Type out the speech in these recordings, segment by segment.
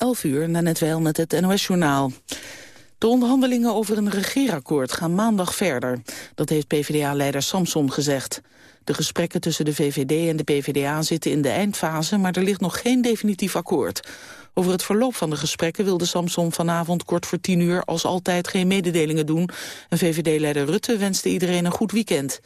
11 uur, net wel met het NOS-journaal. De onderhandelingen over een regeerakkoord gaan maandag verder. Dat heeft PvdA-leider Samson gezegd. De gesprekken tussen de VVD en de PvdA zitten in de eindfase... maar er ligt nog geen definitief akkoord. Over het verloop van de gesprekken wilde Samson vanavond kort voor tien uur als altijd geen mededelingen doen. En VVD-leider Rutte wenste iedereen een goed weekend.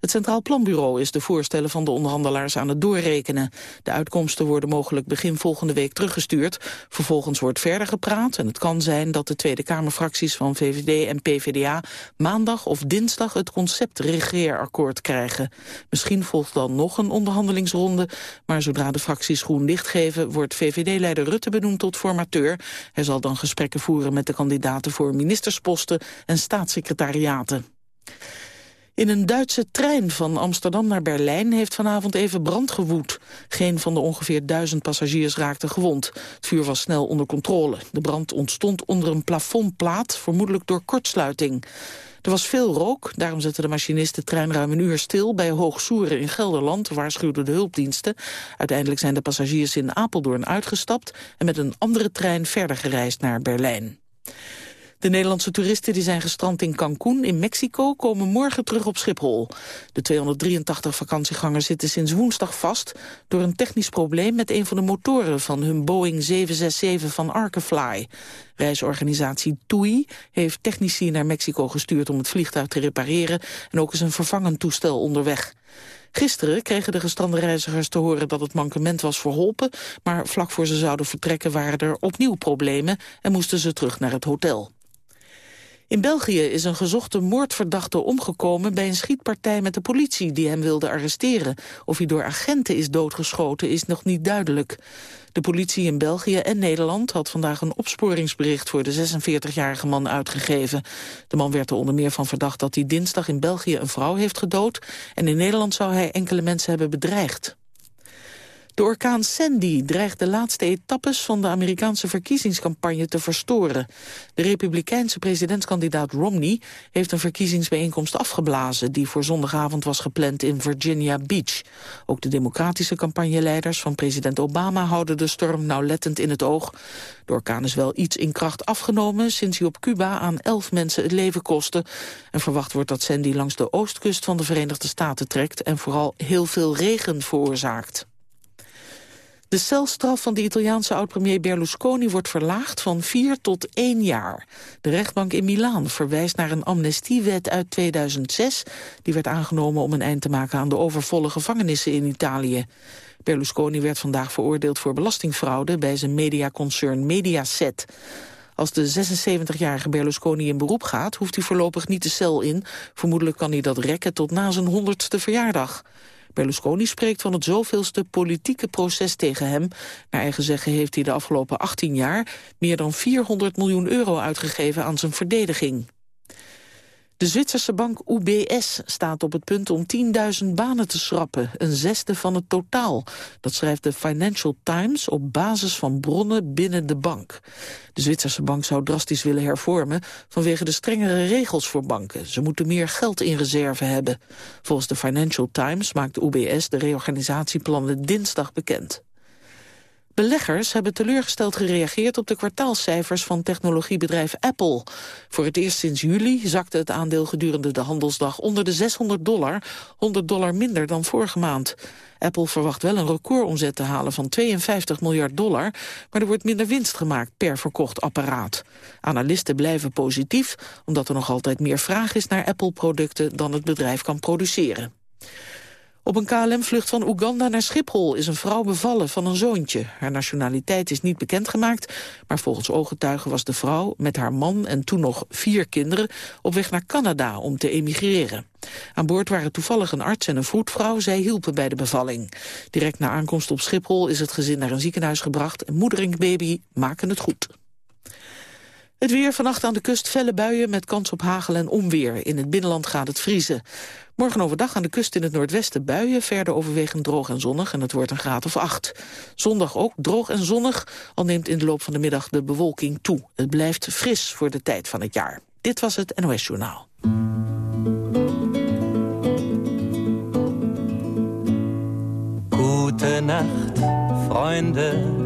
Het Centraal Planbureau is de voorstellen van de onderhandelaars aan het doorrekenen. De uitkomsten worden mogelijk begin volgende week teruggestuurd. Vervolgens wordt verder gepraat en het kan zijn dat de Tweede Kamerfracties van VVD en PVDA maandag of dinsdag het concept regeerakkoord krijgen. Misschien volgt dan nog een onderhandelingsronde, maar zodra de fracties groen licht geven wordt VVD-leider Rutte benoemd tot formateur. Hij zal dan gesprekken voeren met de kandidaten voor ministersposten en staatssecretariaten. In een Duitse trein van Amsterdam naar Berlijn heeft vanavond even brand gewoed. Geen van de ongeveer duizend passagiers raakte gewond. Het vuur was snel onder controle. De brand ontstond onder een plafondplaat, vermoedelijk door kortsluiting. Er was veel rook, daarom zette de machinist de trein ruim een uur stil... bij Hoogsoeren in Gelderland, waarschuwden de hulpdiensten. Uiteindelijk zijn de passagiers in Apeldoorn uitgestapt... en met een andere trein verder gereisd naar Berlijn. De Nederlandse toeristen die zijn gestrand in Cancún in Mexico komen morgen terug op Schiphol. De 283 vakantiegangers zitten sinds woensdag vast door een technisch probleem met een van de motoren van hun Boeing 767 van Arkefly. Reisorganisatie TUI heeft technici naar Mexico gestuurd om het vliegtuig te repareren en ook is een vervangend toestel onderweg. Gisteren kregen de gestrande reizigers te horen dat het mankement was verholpen, maar vlak voor ze zouden vertrekken waren er opnieuw problemen en moesten ze terug naar het hotel. In België is een gezochte moordverdachte omgekomen bij een schietpartij met de politie die hem wilde arresteren. Of hij door agenten is doodgeschoten is nog niet duidelijk. De politie in België en Nederland had vandaag een opsporingsbericht voor de 46-jarige man uitgegeven. De man werd er onder meer van verdacht dat hij dinsdag in België een vrouw heeft gedood en in Nederland zou hij enkele mensen hebben bedreigd. De orkaan Sandy dreigt de laatste etappes van de Amerikaanse verkiezingscampagne te verstoren. De republikeinse presidentskandidaat Romney heeft een verkiezingsbijeenkomst afgeblazen die voor zondagavond was gepland in Virginia Beach. Ook de democratische campagneleiders van president Obama houden de storm nauwlettend in het oog. De orkaan is wel iets in kracht afgenomen sinds hij op Cuba aan elf mensen het leven kostte. En verwacht wordt dat Sandy langs de oostkust van de Verenigde Staten trekt en vooral heel veel regen veroorzaakt. De celstraf van de Italiaanse oud-premier Berlusconi wordt verlaagd van vier tot één jaar. De rechtbank in Milaan verwijst naar een amnestiewet uit 2006... die werd aangenomen om een eind te maken aan de overvolle gevangenissen in Italië. Berlusconi werd vandaag veroordeeld voor belastingfraude... bij zijn mediaconcern Mediaset. Als de 76-jarige Berlusconi in beroep gaat, hoeft hij voorlopig niet de cel in. Vermoedelijk kan hij dat rekken tot na zijn honderdste verjaardag. Berlusconi spreekt van het zoveelste politieke proces tegen hem. Naar eigen zeggen heeft hij de afgelopen 18 jaar... meer dan 400 miljoen euro uitgegeven aan zijn verdediging. De Zwitserse bank UBS staat op het punt om 10.000 banen te schrappen, een zesde van het totaal. Dat schrijft de Financial Times op basis van bronnen binnen de bank. De Zwitserse bank zou drastisch willen hervormen vanwege de strengere regels voor banken. Ze moeten meer geld in reserve hebben. Volgens de Financial Times maakt UBS de reorganisatieplannen dinsdag bekend. Beleggers hebben teleurgesteld gereageerd op de kwartaalcijfers van technologiebedrijf Apple. Voor het eerst sinds juli zakte het aandeel gedurende de handelsdag onder de 600 dollar, 100 dollar minder dan vorige maand. Apple verwacht wel een recordomzet te halen van 52 miljard dollar, maar er wordt minder winst gemaakt per verkocht apparaat. Analisten blijven positief, omdat er nog altijd meer vraag is naar Apple-producten dan het bedrijf kan produceren. Op een KLM-vlucht van Oeganda naar Schiphol is een vrouw bevallen van een zoontje. Haar nationaliteit is niet bekendgemaakt, maar volgens ooggetuigen was de vrouw met haar man en toen nog vier kinderen op weg naar Canada om te emigreren. Aan boord waren toevallig een arts en een vroedvrouw. Zij hielpen bij de bevalling. Direct na aankomst op Schiphol is het gezin naar een ziekenhuis gebracht. En moeder en baby maken het goed. Het weer vannacht aan de kust felle buien met kans op hagel en onweer. In het binnenland gaat het vriezen. Morgen overdag aan de kust in het noordwesten buien, verder overwegend droog en zonnig en het wordt een graad of acht. Zondag ook droog en zonnig, al neemt in de loop van de middag de bewolking toe. Het blijft fris voor de tijd van het jaar. Dit was het NOS Journaal. Goedenacht, vrienden.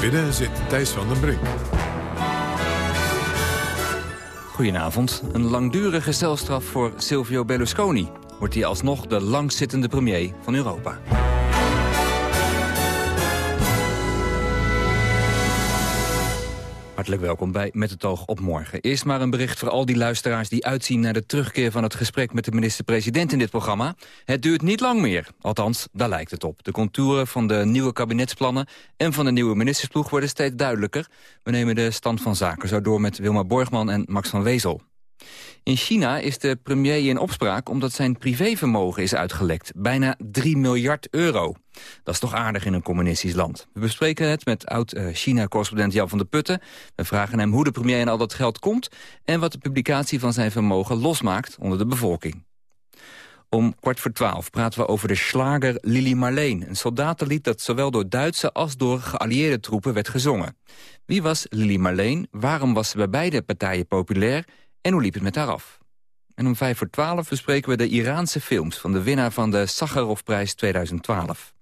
Binnen zit Thijs van den Brink. Goedenavond. Een langdurige celstraf voor Silvio Berlusconi. Wordt hij alsnog de langzittende premier van Europa. Hartelijk welkom bij Met het oog op morgen. Eerst maar een bericht voor al die luisteraars die uitzien naar de terugkeer van het gesprek met de minister-president in dit programma. Het duurt niet lang meer. Althans, daar lijkt het op. De contouren van de nieuwe kabinetsplannen en van de nieuwe ministersploeg worden steeds duidelijker. We nemen de stand van zaken zo door met Wilma Borgman en Max van Wezel. In China is de premier in opspraak omdat zijn privévermogen is uitgelekt. Bijna 3 miljard euro. Dat is toch aardig in een communistisch land. We bespreken het met oud-China-correspondent Jan van der Putten. We vragen hem hoe de premier aan al dat geld komt... en wat de publicatie van zijn vermogen losmaakt onder de bevolking. Om kwart voor twaalf praten we over de slager Lili Marleen. Een soldatenlied dat zowel door Duitse als door geallieerde troepen werd gezongen. Wie was Lili Marleen? Waarom was ze bij beide partijen populair? En hoe liep het met haar af? En om vijf voor twaalf bespreken we de Iraanse films... van de winnaar van de Sakharovprijs 2012.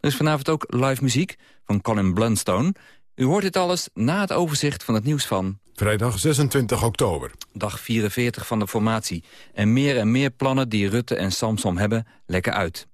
Er is vanavond ook live muziek van Colin Blunstone. U hoort dit alles na het overzicht van het nieuws van... Vrijdag 26 oktober. Dag 44 van de formatie. En meer en meer plannen die Rutte en Samsom hebben, lekken uit.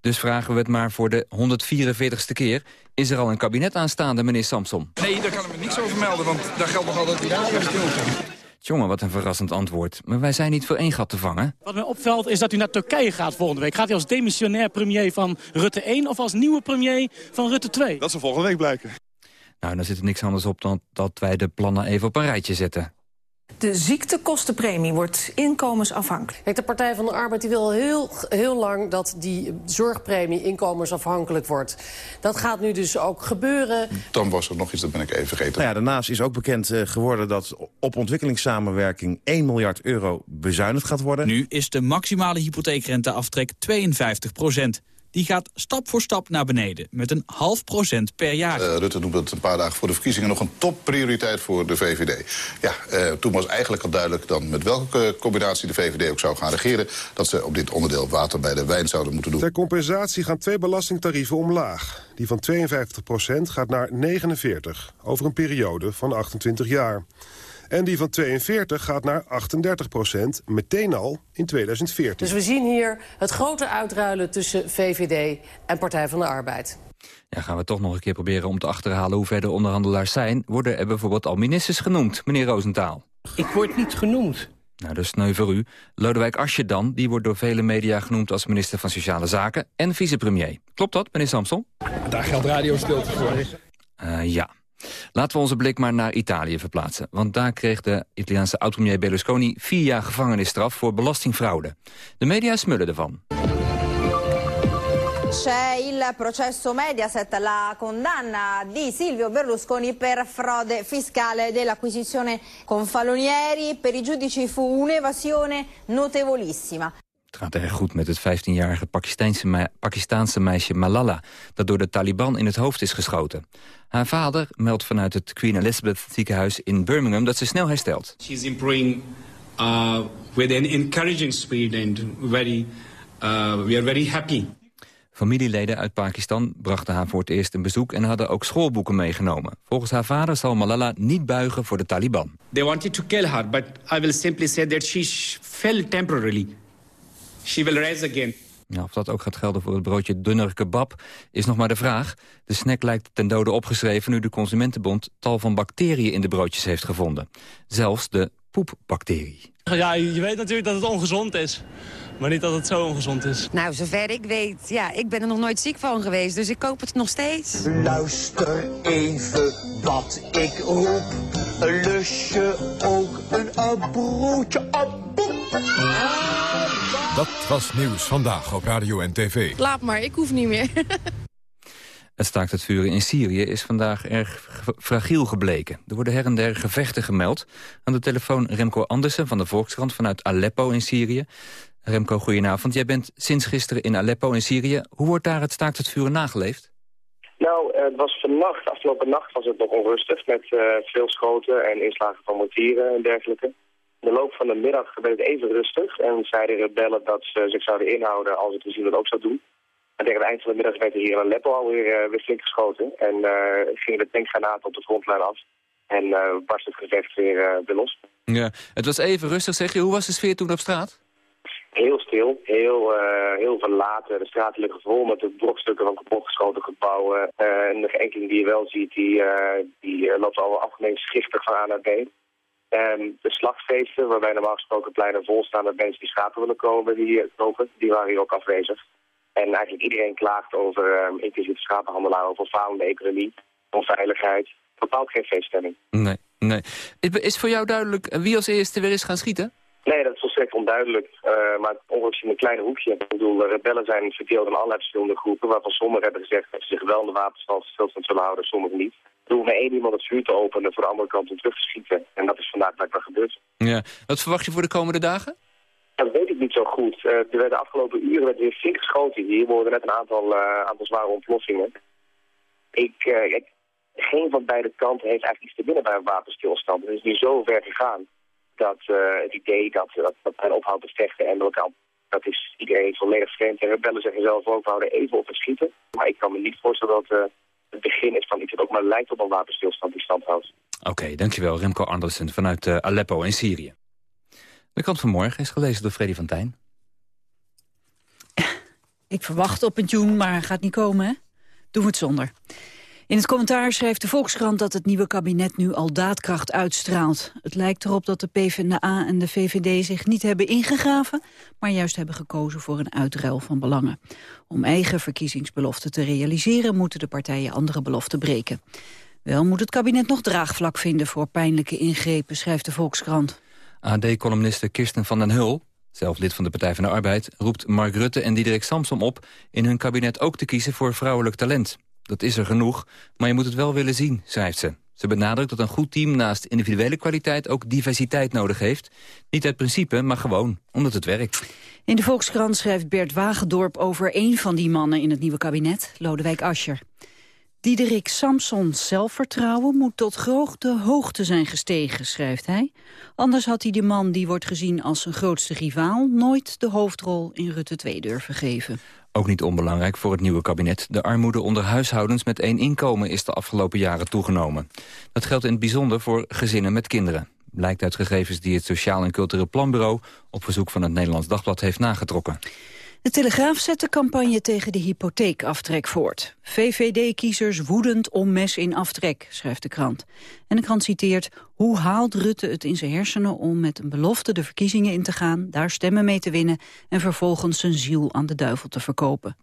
Dus vragen we het maar voor de 144ste keer. Is er al een kabinet aanstaande, meneer Samsom? Nee, daar kan ik me niks over melden, want daar geldt nog altijd die Jongen, wat een verrassend antwoord. Maar wij zijn niet voor één gat te vangen. Wat mij opvalt is dat u naar Turkije gaat volgende week. Gaat u als demissionair premier van Rutte 1 of als nieuwe premier van Rutte 2? Dat zal volgende week blijken. Nou, dan zit er niks anders op dan dat wij de plannen even op een rijtje zetten. De ziektekostenpremie wordt inkomensafhankelijk. De Partij van de Arbeid die wil heel, heel lang dat die zorgpremie inkomensafhankelijk wordt. Dat gaat nu dus ook gebeuren. Dan was er nog iets, dat ben ik even vergeten. Nou ja, daarnaast is ook bekend uh, geworden dat op ontwikkelingssamenwerking 1 miljard euro bezuinigd gaat worden. Nu is de maximale hypotheekrenteaftrek 52 procent die gaat stap voor stap naar beneden. Met een half procent per jaar. Uh, Rutte noemde het een paar dagen voor de verkiezingen nog een topprioriteit voor de VVD. Ja, uh, toen was eigenlijk al duidelijk dan met welke combinatie de VVD ook zou gaan regeren... dat ze op dit onderdeel water bij de wijn zouden moeten doen. Ter compensatie gaan twee belastingtarieven omlaag. Die van 52% gaat naar 49, over een periode van 28 jaar. En die van 42 gaat naar 38 procent, meteen al in 2014. Dus we zien hier het grote uitruilen tussen VVD en Partij van de Arbeid. Ja, gaan we toch nog een keer proberen om te achterhalen hoe ver de onderhandelaars zijn. Worden er bijvoorbeeld al ministers genoemd, meneer Roosentaal? Ik word niet genoemd. Nou, dus sneu voor u. Lodewijk Asje dan, die wordt door vele media genoemd als minister van Sociale Zaken en vicepremier. Klopt dat, meneer Samson? Daar geldt radiostilte voor. Uh, ja. Laten we onze blik maar naar Italië verplaatsen. Want daar kreeg de Italiaanse oud-premier Berlusconi... vier jaar gevangenisstraf voor belastingfraude. De media smullen ervan. C'è il processo Mediaset, la condanna di Silvio Berlusconi per frode fiscale dell'acquisizione con falonieri. Per i giudici fu un'evasione notevolissima. Het gaat erg goed met het 15-jarige Pakistaanse, Pakistaanse meisje Malala... dat door de Taliban in het hoofd is geschoten. Haar vader meldt vanuit het Queen Elizabeth ziekenhuis in Birmingham... dat ze snel herstelt. She's improving uh, with an encouraging speed and very, uh, we are very happy. Familieleden uit Pakistan brachten haar voor het eerst een bezoek... en hadden ook schoolboeken meegenomen. Volgens haar vader zal Malala niet buigen voor de Taliban. They wanted to kill her, but I will simply say that she fell temporarily. She will rise again. Ja, of dat ook gaat gelden voor het broodje dunner kebab is nog maar de vraag. De snack lijkt ten dode opgeschreven nu de Consumentenbond tal van bacteriën in de broodjes heeft gevonden. Zelfs de poepbacterie. Ja, je weet natuurlijk dat het ongezond is. Maar niet dat het zo ongezond is. Nou, zover ik weet, ja, ik ben er nog nooit ziek van geweest, dus ik koop het nog steeds. Luister even wat ik roep. Een lusje ook een, een broodje op. Dat was Nieuws Vandaag op Radio en TV. Laat maar, ik hoef niet meer. Het staakt het vuren in Syrië is vandaag erg fragiel gebleken. Er worden her en der gevechten gemeld. Aan de telefoon Remco Andersen van de Volkskrant vanuit Aleppo in Syrië. Remco, goedenavond. Jij bent sinds gisteren in Aleppo in Syrië. Hoe wordt daar het staakt het vuren nageleefd? Nou, het was vannacht, afgelopen nacht was het nog onrustig met uh, veel schoten en inslagen van mortieren en dergelijke. In de loop van de middag werd het even rustig en zeiden rebellen dat ze zich zouden inhouden als het regime dat ook zou doen. En tegen het eind van de middag werd er hier in Aleppo alweer uh, weer flink geschoten en uh, gingen de tankgranaten op de frontlijn af. En uh, barst het gevecht weer, weer los. Ja, het was even rustig, zeg je. Hoe was de sfeer toen op straat? Heel stil, heel, heel verlaten. De straten liggen vol met de brokstukken van kapotgeschoten gebouwen. En de enkeling die je wel ziet, die, die loopt al algemeen schichtig van A naar B. En de slagfeesten, waarbij normaal gesproken pleinen vol staan met mensen die schapen willen komen, die kopen, die waren hier ook afwezig. En eigenlijk iedereen klaagt over, inclusief schapenhandelaar, over falende economie, onveiligheid. Bepaald geen feeststemming. Nee, nee. Is voor jou duidelijk wie als eerste weer is gaan schieten? Nee, dat is volstrekt onduidelijk. Uh, maar ongeveer in een klein hoekje. Ik bedoel, de rebellen zijn verdeeld in allerlei verschillende groepen... waarvan sommigen hebben gezegd dat ze zich wel in de wapenstilstand zullen houden, sommigen niet. Er hoeft maar één iemand het vuur te openen voor de andere kant om terug te schieten. En dat is vandaag blijkbaar gebeurd. Ja. Wat verwacht je voor de komende dagen? Dat weet ik niet zo goed. Uh, er werden de afgelopen uren werd weer flink geschoten hier. Er worden net een aantal, uh, aantal zware ontploffingen. Ik, ik, geen van beide kanten heeft eigenlijk iets te winnen bij een wapenstilstand. Het is nu zo ver gegaan dat het idee dat, dat, dat men ophoudt te vechten en lokaal, dat is iedereen volledig vreemd. En rebellen zeggen zelf ook, we houden even op het schieten. Maar ik kan me niet voorstellen dat het begin is van iets dat ook maar lijkt op een wapenstilstand die stand houdt. Oké, okay, dankjewel Remco Andersen vanuit uh, Aleppo in Syrië. De kant van morgen is gelezen door Freddy van Tijn. Ik verwacht op een tune, maar gaat niet komen, hè? Doen we het zonder. In het commentaar schrijft de Volkskrant dat het nieuwe kabinet nu al daadkracht uitstraalt. Het lijkt erop dat de PvdA en de VVD zich niet hebben ingegraven... maar juist hebben gekozen voor een uitruil van belangen. Om eigen verkiezingsbeloften te realiseren... moeten de partijen andere beloften breken. Wel moet het kabinet nog draagvlak vinden voor pijnlijke ingrepen, schrijft de Volkskrant. AD-columniste Kirsten van den Hul, zelf lid van de Partij van de Arbeid... roept Mark Rutte en Diederik Samsom op in hun kabinet ook te kiezen voor vrouwelijk talent. Dat is er genoeg, maar je moet het wel willen zien, schrijft ze. Ze benadrukt dat een goed team naast individuele kwaliteit ook diversiteit nodig heeft. Niet uit principe, maar gewoon omdat het werkt. In de Volkskrant schrijft Bert Wagendorp over één van die mannen in het nieuwe kabinet, Lodewijk Asscher. Diederik Samsons zelfvertrouwen moet tot grote hoogte zijn gestegen, schrijft hij. Anders had hij de man die wordt gezien als zijn grootste rivaal... nooit de hoofdrol in Rutte 2 durven geven. Ook niet onbelangrijk voor het nieuwe kabinet. De armoede onder huishoudens met één inkomen is de afgelopen jaren toegenomen. Dat geldt in het bijzonder voor gezinnen met kinderen. Blijkt uit gegevens die het Sociaal en Cultureel Planbureau... op verzoek van het Nederlands Dagblad heeft nagetrokken. De Telegraaf zet de campagne tegen de hypotheekaftrek voort. VVD-kiezers woedend om mes in aftrek, schrijft de krant. En de krant citeert... Hoe haalt Rutte het in zijn hersenen om met een belofte de verkiezingen in te gaan... daar stemmen mee te winnen en vervolgens zijn ziel aan de duivel te verkopen?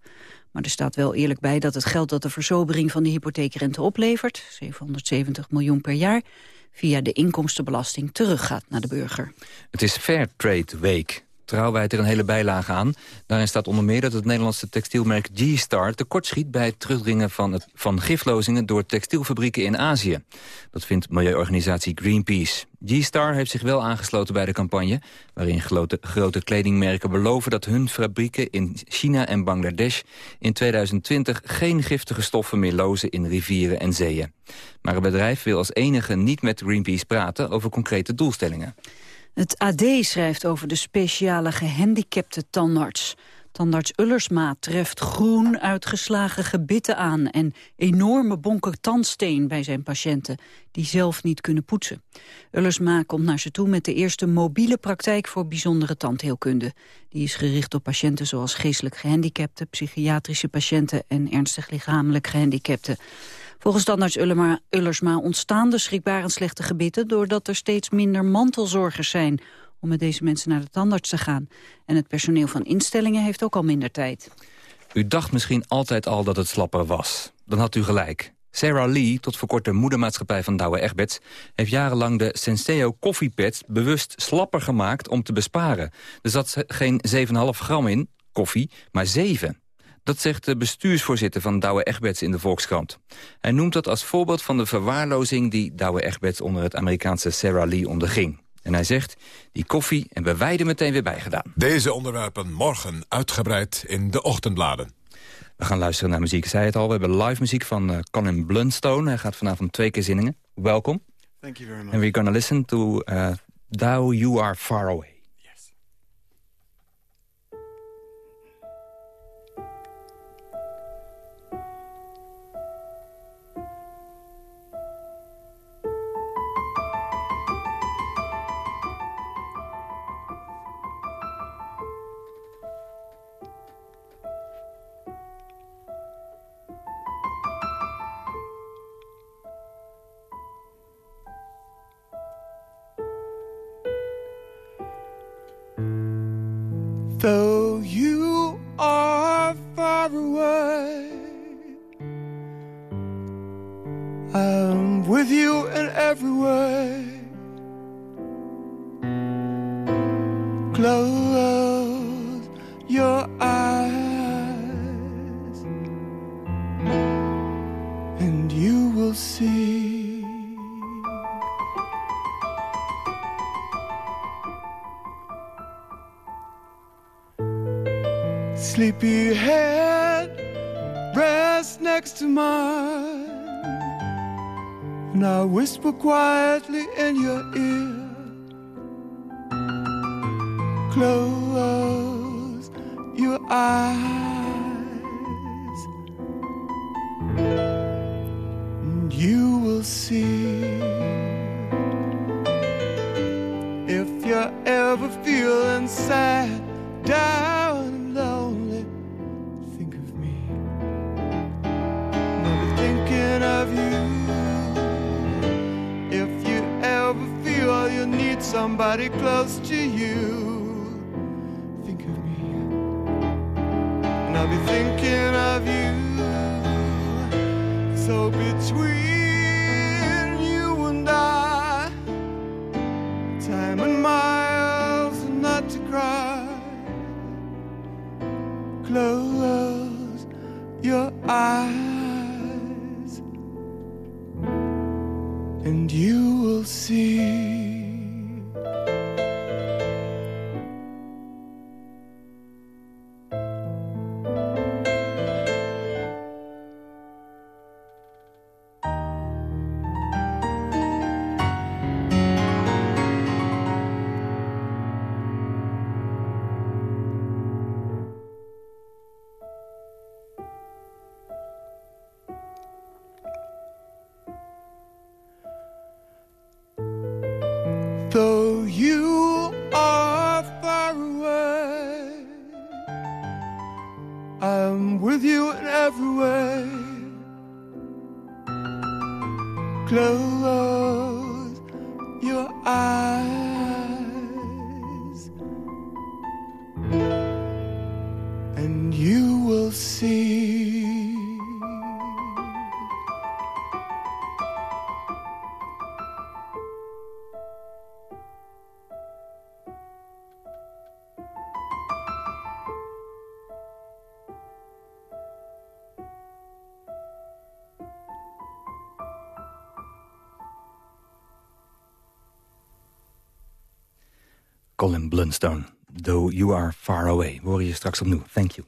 Maar er staat wel eerlijk bij dat het geld dat de verzobering van de hypotheekrente oplevert... 770 miljoen per jaar via de inkomstenbelasting teruggaat naar de burger. Het is Fair Trade Week. Trouw er een hele bijlage aan. Daarin staat onder meer dat het Nederlandse textielmerk G-Star... tekortschiet bij het terugdringen van, het, van giflozingen... door textielfabrieken in Azië. Dat vindt milieuorganisatie Greenpeace. G-Star heeft zich wel aangesloten bij de campagne... waarin grote kledingmerken beloven dat hun fabrieken in China en Bangladesh... in 2020 geen giftige stoffen meer lozen in rivieren en zeeën. Maar het bedrijf wil als enige niet met Greenpeace praten over concrete doelstellingen. Het AD schrijft over de speciale gehandicapte tandarts. Tandarts Ullersma treft groen uitgeslagen gebitten aan... en enorme bonken tandsteen bij zijn patiënten... die zelf niet kunnen poetsen. Ullersma komt naar ze toe met de eerste mobiele praktijk... voor bijzondere tandheelkunde. Die is gericht op patiënten zoals geestelijk gehandicapten... psychiatrische patiënten en ernstig lichamelijk gehandicapten. Volgens tandarts Ullersma ontstaan de schrikbarend slechte gebitten... doordat er steeds minder mantelzorgers zijn om met deze mensen naar de tandarts te gaan. En het personeel van instellingen heeft ook al minder tijd. U dacht misschien altijd al dat het slapper was. Dan had u gelijk. Sarah Lee, tot voor moedermaatschappij van Douwe Egberts... heeft jarenlang de Senseo koffiepads bewust slapper gemaakt om te besparen. Er zat geen 7,5 gram in, koffie, maar 7. Dat zegt de bestuursvoorzitter van Douwe Egberts in de Volkskrant. Hij noemt dat als voorbeeld van de verwaarlozing... die Douwe Egberts onder het Amerikaanse Sarah Lee onderging. En hij zegt, die koffie hebben wij er meteen weer bij gedaan. Deze onderwerpen morgen uitgebreid in de ochtendbladen. We gaan luisteren naar muziek. Ik zei het al, we hebben live muziek van uh, Colin Blunstone. Hij gaat vanavond twee keer zingen. Welkom. Thank you very much. And we're gonna listen to uh, Thou You Are Far Away. Somebody close to you, Colin Blunstone, Though You Are Far Away. We horen je straks opnieuw. Thank you.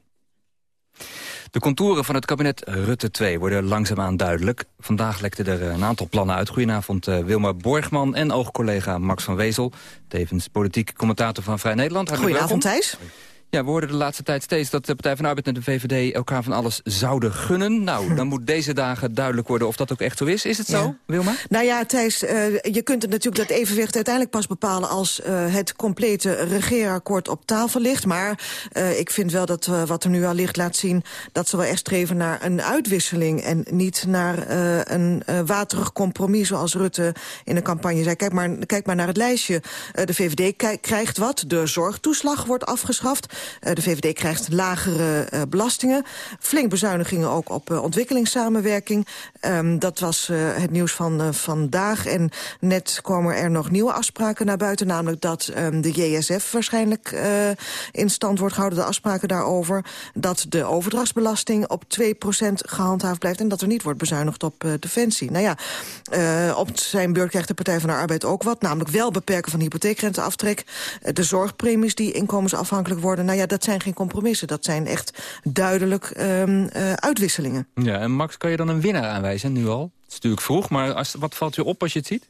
De contouren van het kabinet Rutte 2 worden langzaamaan duidelijk. Vandaag lekten er een aantal plannen uit. Goedenavond uh, Wilma Borgman en oogcollega Max van Wezel. Tevens politiek commentator van Vrij Nederland. Hartelijk Goedenavond welkom. Thijs. Ja, we hoorden de laatste tijd steeds dat de Partij van de Arbeid en de VVD elkaar van alles zouden gunnen. Nou, dan moet deze dagen duidelijk worden of dat ook echt zo is. Is het zo, Ja. Wilma? Nou ja, Thijs, uh, je kunt het natuurlijk dat evenwicht uiteindelijk pas bepalen... als uh, het complete regeerakkoord op tafel ligt. Maar uh, ik vind wel dat wat er nu al ligt laat zien... dat ze wel echt streven naar een uitwisseling... en niet naar een waterig compromis zoals Rutte in de campagne zei. Kijk maar, kijk maar naar het lijstje. De VVD krijgt wat, de zorgtoeslag wordt afgeschaft. De VVD krijgt lagere belastingen. Flink bezuinigingen ook op ontwikkelingssamenwerking. Ehm, dat was het nieuws van vandaag. En net komen er nog nieuwe afspraken naar buiten. Namelijk dat ehm, de JSF waarschijnlijk in stand wordt gehouden. De afspraken daarover. Dat de overdrachtsbelasting op 2% gehandhaafd blijft. En dat er niet wordt bezuinigd op defensie. Nou ja, op zijn beurt krijgt de Partij van de Arbeid ook wat. Namelijk wel beperken van hypotheekrenteaftrek. De zorgpremies die inkomensafhankelijk worden. Nou ja, dat zijn geen compromissen. Dat zijn echt duidelijk um, uh, uitwisselingen. Ja, en Max, kan je dan een winnaar aanwijzen nu al? Het is natuurlijk vroeg, maar als, wat valt u op als je het ziet?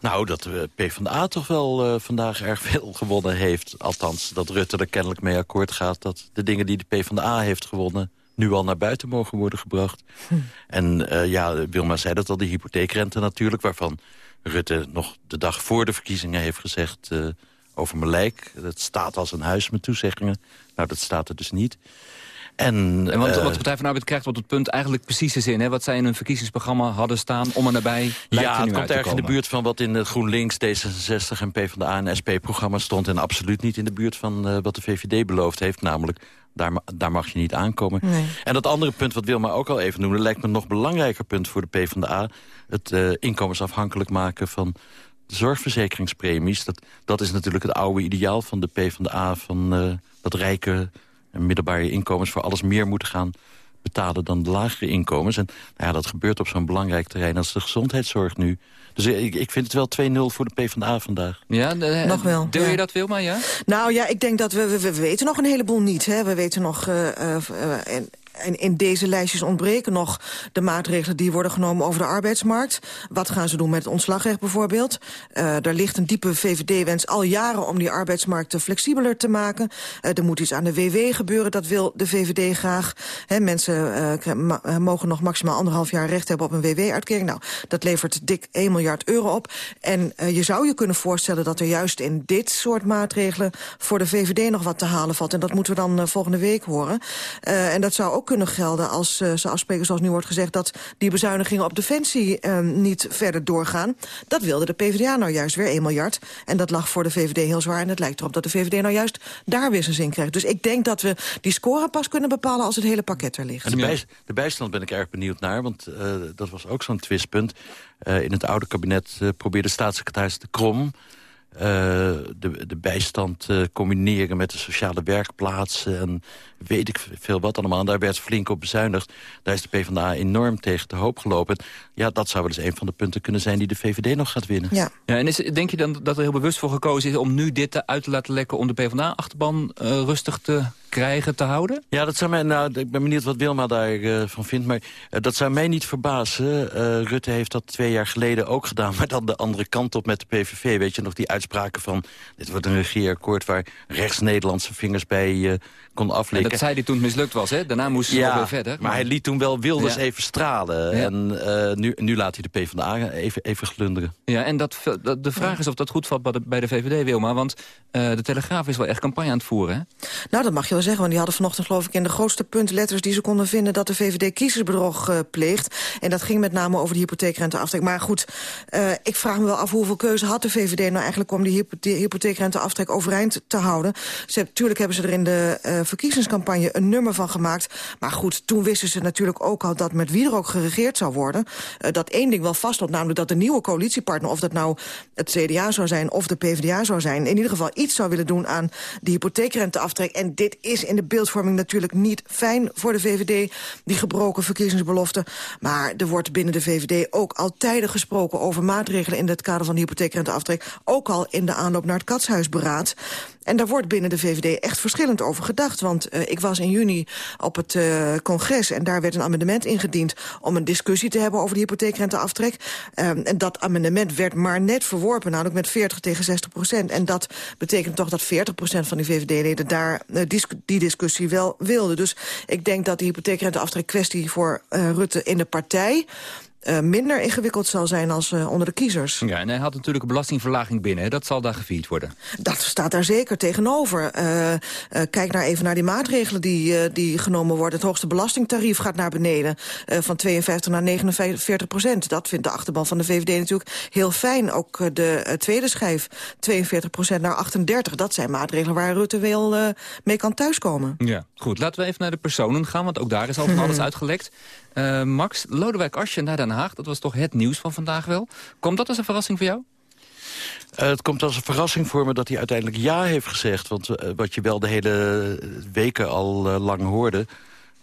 Nou, dat de PvdA toch wel uh, vandaag erg veel gewonnen heeft. Althans, dat Rutte er kennelijk mee akkoord gaat... dat de dingen die de PvdA heeft gewonnen nu al naar buiten mogen worden gebracht. Hm. En uh, ja, Wilma zei dat al, de hypotheekrente natuurlijk... waarvan Rutte nog de dag voor de verkiezingen heeft gezegd... Over mijn lijk, dat staat als een huis met toezeggingen. Nou, dat staat er dus niet. En, en want, uh, wat de Partij van Arbeid krijgt op het punt eigenlijk precies de zin. Hè? Wat zij in hun verkiezingsprogramma hadden staan om en nabij. Ja, het komt erg in de buurt van wat in het GroenLinks, D66 en PvdA en SP-programma stond. En absoluut niet in de buurt van uh, wat de VVD beloofd heeft. Namelijk daar, daar mag je niet aankomen. Nee. En dat andere punt wat Wilma ook al even noemde... lijkt me een nog belangrijker punt voor de PvdA. Het uh, inkomensafhankelijk maken van de zorgverzekeringspremies. Dat, dat is natuurlijk het oude ideaal van de PvdA... van uh, dat rijke en middelbare inkomens voor alles meer moeten gaan betalen dan de lagere inkomens. En nou ja, dat gebeurt op zo'n belangrijk terrein als de gezondheidszorg nu. Dus ik, ik vind het wel 2-0 voor de PvdA vandaag. Ja, de, nog wel. Deel ja. je dat, Wilma, ja? Nou ja, ik denk dat we, we, we weten nog een heleboel niet. Hè. We weten nog... Uh, uh, en, en in deze lijstjes ontbreken nog de maatregelen die worden genomen over de arbeidsmarkt. Wat gaan ze doen met het ontslagrecht bijvoorbeeld? Uh, er ligt een diepe VVD-wens al jaren om die arbeidsmarkt flexibeler te maken. Uh, er moet iets aan de WW gebeuren, dat wil de VVD graag. He, mensen uh, mogen nog maximaal anderhalf jaar recht hebben op een WW-uitkering. Nou, dat levert dik 1 miljard euro op. En je zou je kunnen voorstellen dat er juist in dit soort maatregelen voor de VVD nog wat te halen valt. En dat moeten we dan volgende week horen. en dat zou ook kunnen gelden als uh, ze afspreken, zoals nu wordt gezegd... dat die bezuinigingen op defensie uh, niet verder doorgaan. Dat wilde de PvdA nou juist weer 1 miljard. En dat lag voor de VVD heel zwaar. En het lijkt erop dat de VVD nou juist daar weer zijn zin krijgt. Dus ik denk dat we die score pas kunnen bepalen als het hele pakket er ligt. En de, bij, de bijstand ben ik erg benieuwd naar, want uh, dat was ook zo'n twistpunt. Uh, in het oude kabinet uh, probeerde staatssecretaris De Krom... Uh, de, de bijstand uh, combineren met de sociale werkplaatsen... en weet ik veel wat allemaal. Daar werd flink op bezuinigd. Daar is de PvdA enorm tegen de hoop gelopen. Ja, dat zou wel eens een van de punten kunnen zijn... die de VVD nog gaat winnen. Ja. ja en is, denk je dan dat er heel bewust voor gekozen is... om nu dit uit te laten lekken om de PvdA-achterban uh, rustig te krijgen, te houden? Ja, dat zou mij, nou, ik ben benieuwd wat Wilma daarvan van vindt. Maar dat zou mij niet verbazen. Rutte heeft dat twee jaar geleden ook gedaan. Maar dan de andere kant op met de PVV. Weet je nog, die uitspraken van... dit wordt een regeerakkoord waar rechts-Nederlandse vingers bij uh, kon aflikken. En dat zei hij toen het mislukt was, hè? Daarna moest hij ja, weer verder. Maar... maar hij liet toen wel Wilders ja. even stralen. Ja. En uh, nu, nu laat hij de PvdA even, even glunderen. Ja, en dat, dat, de vraag is of dat goed valt bij de, bij de VVD, Wilma. Want uh, de Telegraaf is wel echt campagne aan het voeren, hè? Nou, dat mag je zeggen. Want die hadden vanochtend geloof ik in de grootste puntletters... die ze konden vinden dat de VVD kiezersbedrog uh, pleegt. En dat ging met name over de hypotheekrenteaftrek. Maar goed, ik vraag me wel af hoeveel keuze had de VVD nou eigenlijk... om die hypotheekrenteaftrek overeind te houden. Ze, hebben ze er in de uh, verkiezingscampagne een nummer van gemaakt. Maar goed, toen wisten ze natuurlijk ook al dat met wie er ook geregeerd zou worden. Dat één ding wel vastloopt, namelijk dat de nieuwe coalitiepartner... of dat nou het CDA zou zijn of de PvdA zou zijn... in ieder geval iets zou willen doen aan die hypotheekrenteaftrek. En dit is in de beeldvorming natuurlijk niet fijn voor de VVD... die gebroken verkiezingsbelofte. Maar er wordt binnen de VVD ook al tijden gesproken... over maatregelen in het kader van de hypotheekrenteaftrek. Ook al in de aanloop naar het Katshuisberaad. En daar wordt binnen de VVD echt verschillend over gedacht. Want uh, ik was in juni op het uh, congres en daar werd een amendement ingediend... om een discussie te hebben over de hypotheekrenteaftrek. Um, en dat amendement werd maar net verworpen, namelijk met 40 tegen 60 procent. En dat betekent toch dat 40 procent van die VVD-leden daar dis die discussie wel wilden. Dus ik denk dat de hypotheekrenteaftrek kwestie voor Rutte in de partij... eh, minder ingewikkeld zal zijn als eh, onder de kiezers. Ja, en hij had natuurlijk een belastingverlaging binnen. hè. Dat zal daar gevierd worden. Dat staat daar zeker tegenover. Eh, kijk nou even naar die maatregelen die, die genomen worden. Het hoogste belastingtarief gaat naar beneden. van 52 naar 49 procent. Dat vindt de achterban van de VVD natuurlijk heel fijn. Ook de tweede schijf, 42 procent naar 38. Dat zijn maatregelen waar Rutte wel mee kan thuiskomen. Ja, goed. Laten we even naar de personen gaan, want ook daar is al van alles uitgelekt. Eh, Max, Lodewijk Asje naar Den Haag, dat was toch het nieuws van vandaag wel. Komt dat als een verrassing voor jou? Eh, het komt als een verrassing voor me dat hij uiteindelijk ja heeft gezegd. Want eh, wat je wel de hele weken al lang hoorde...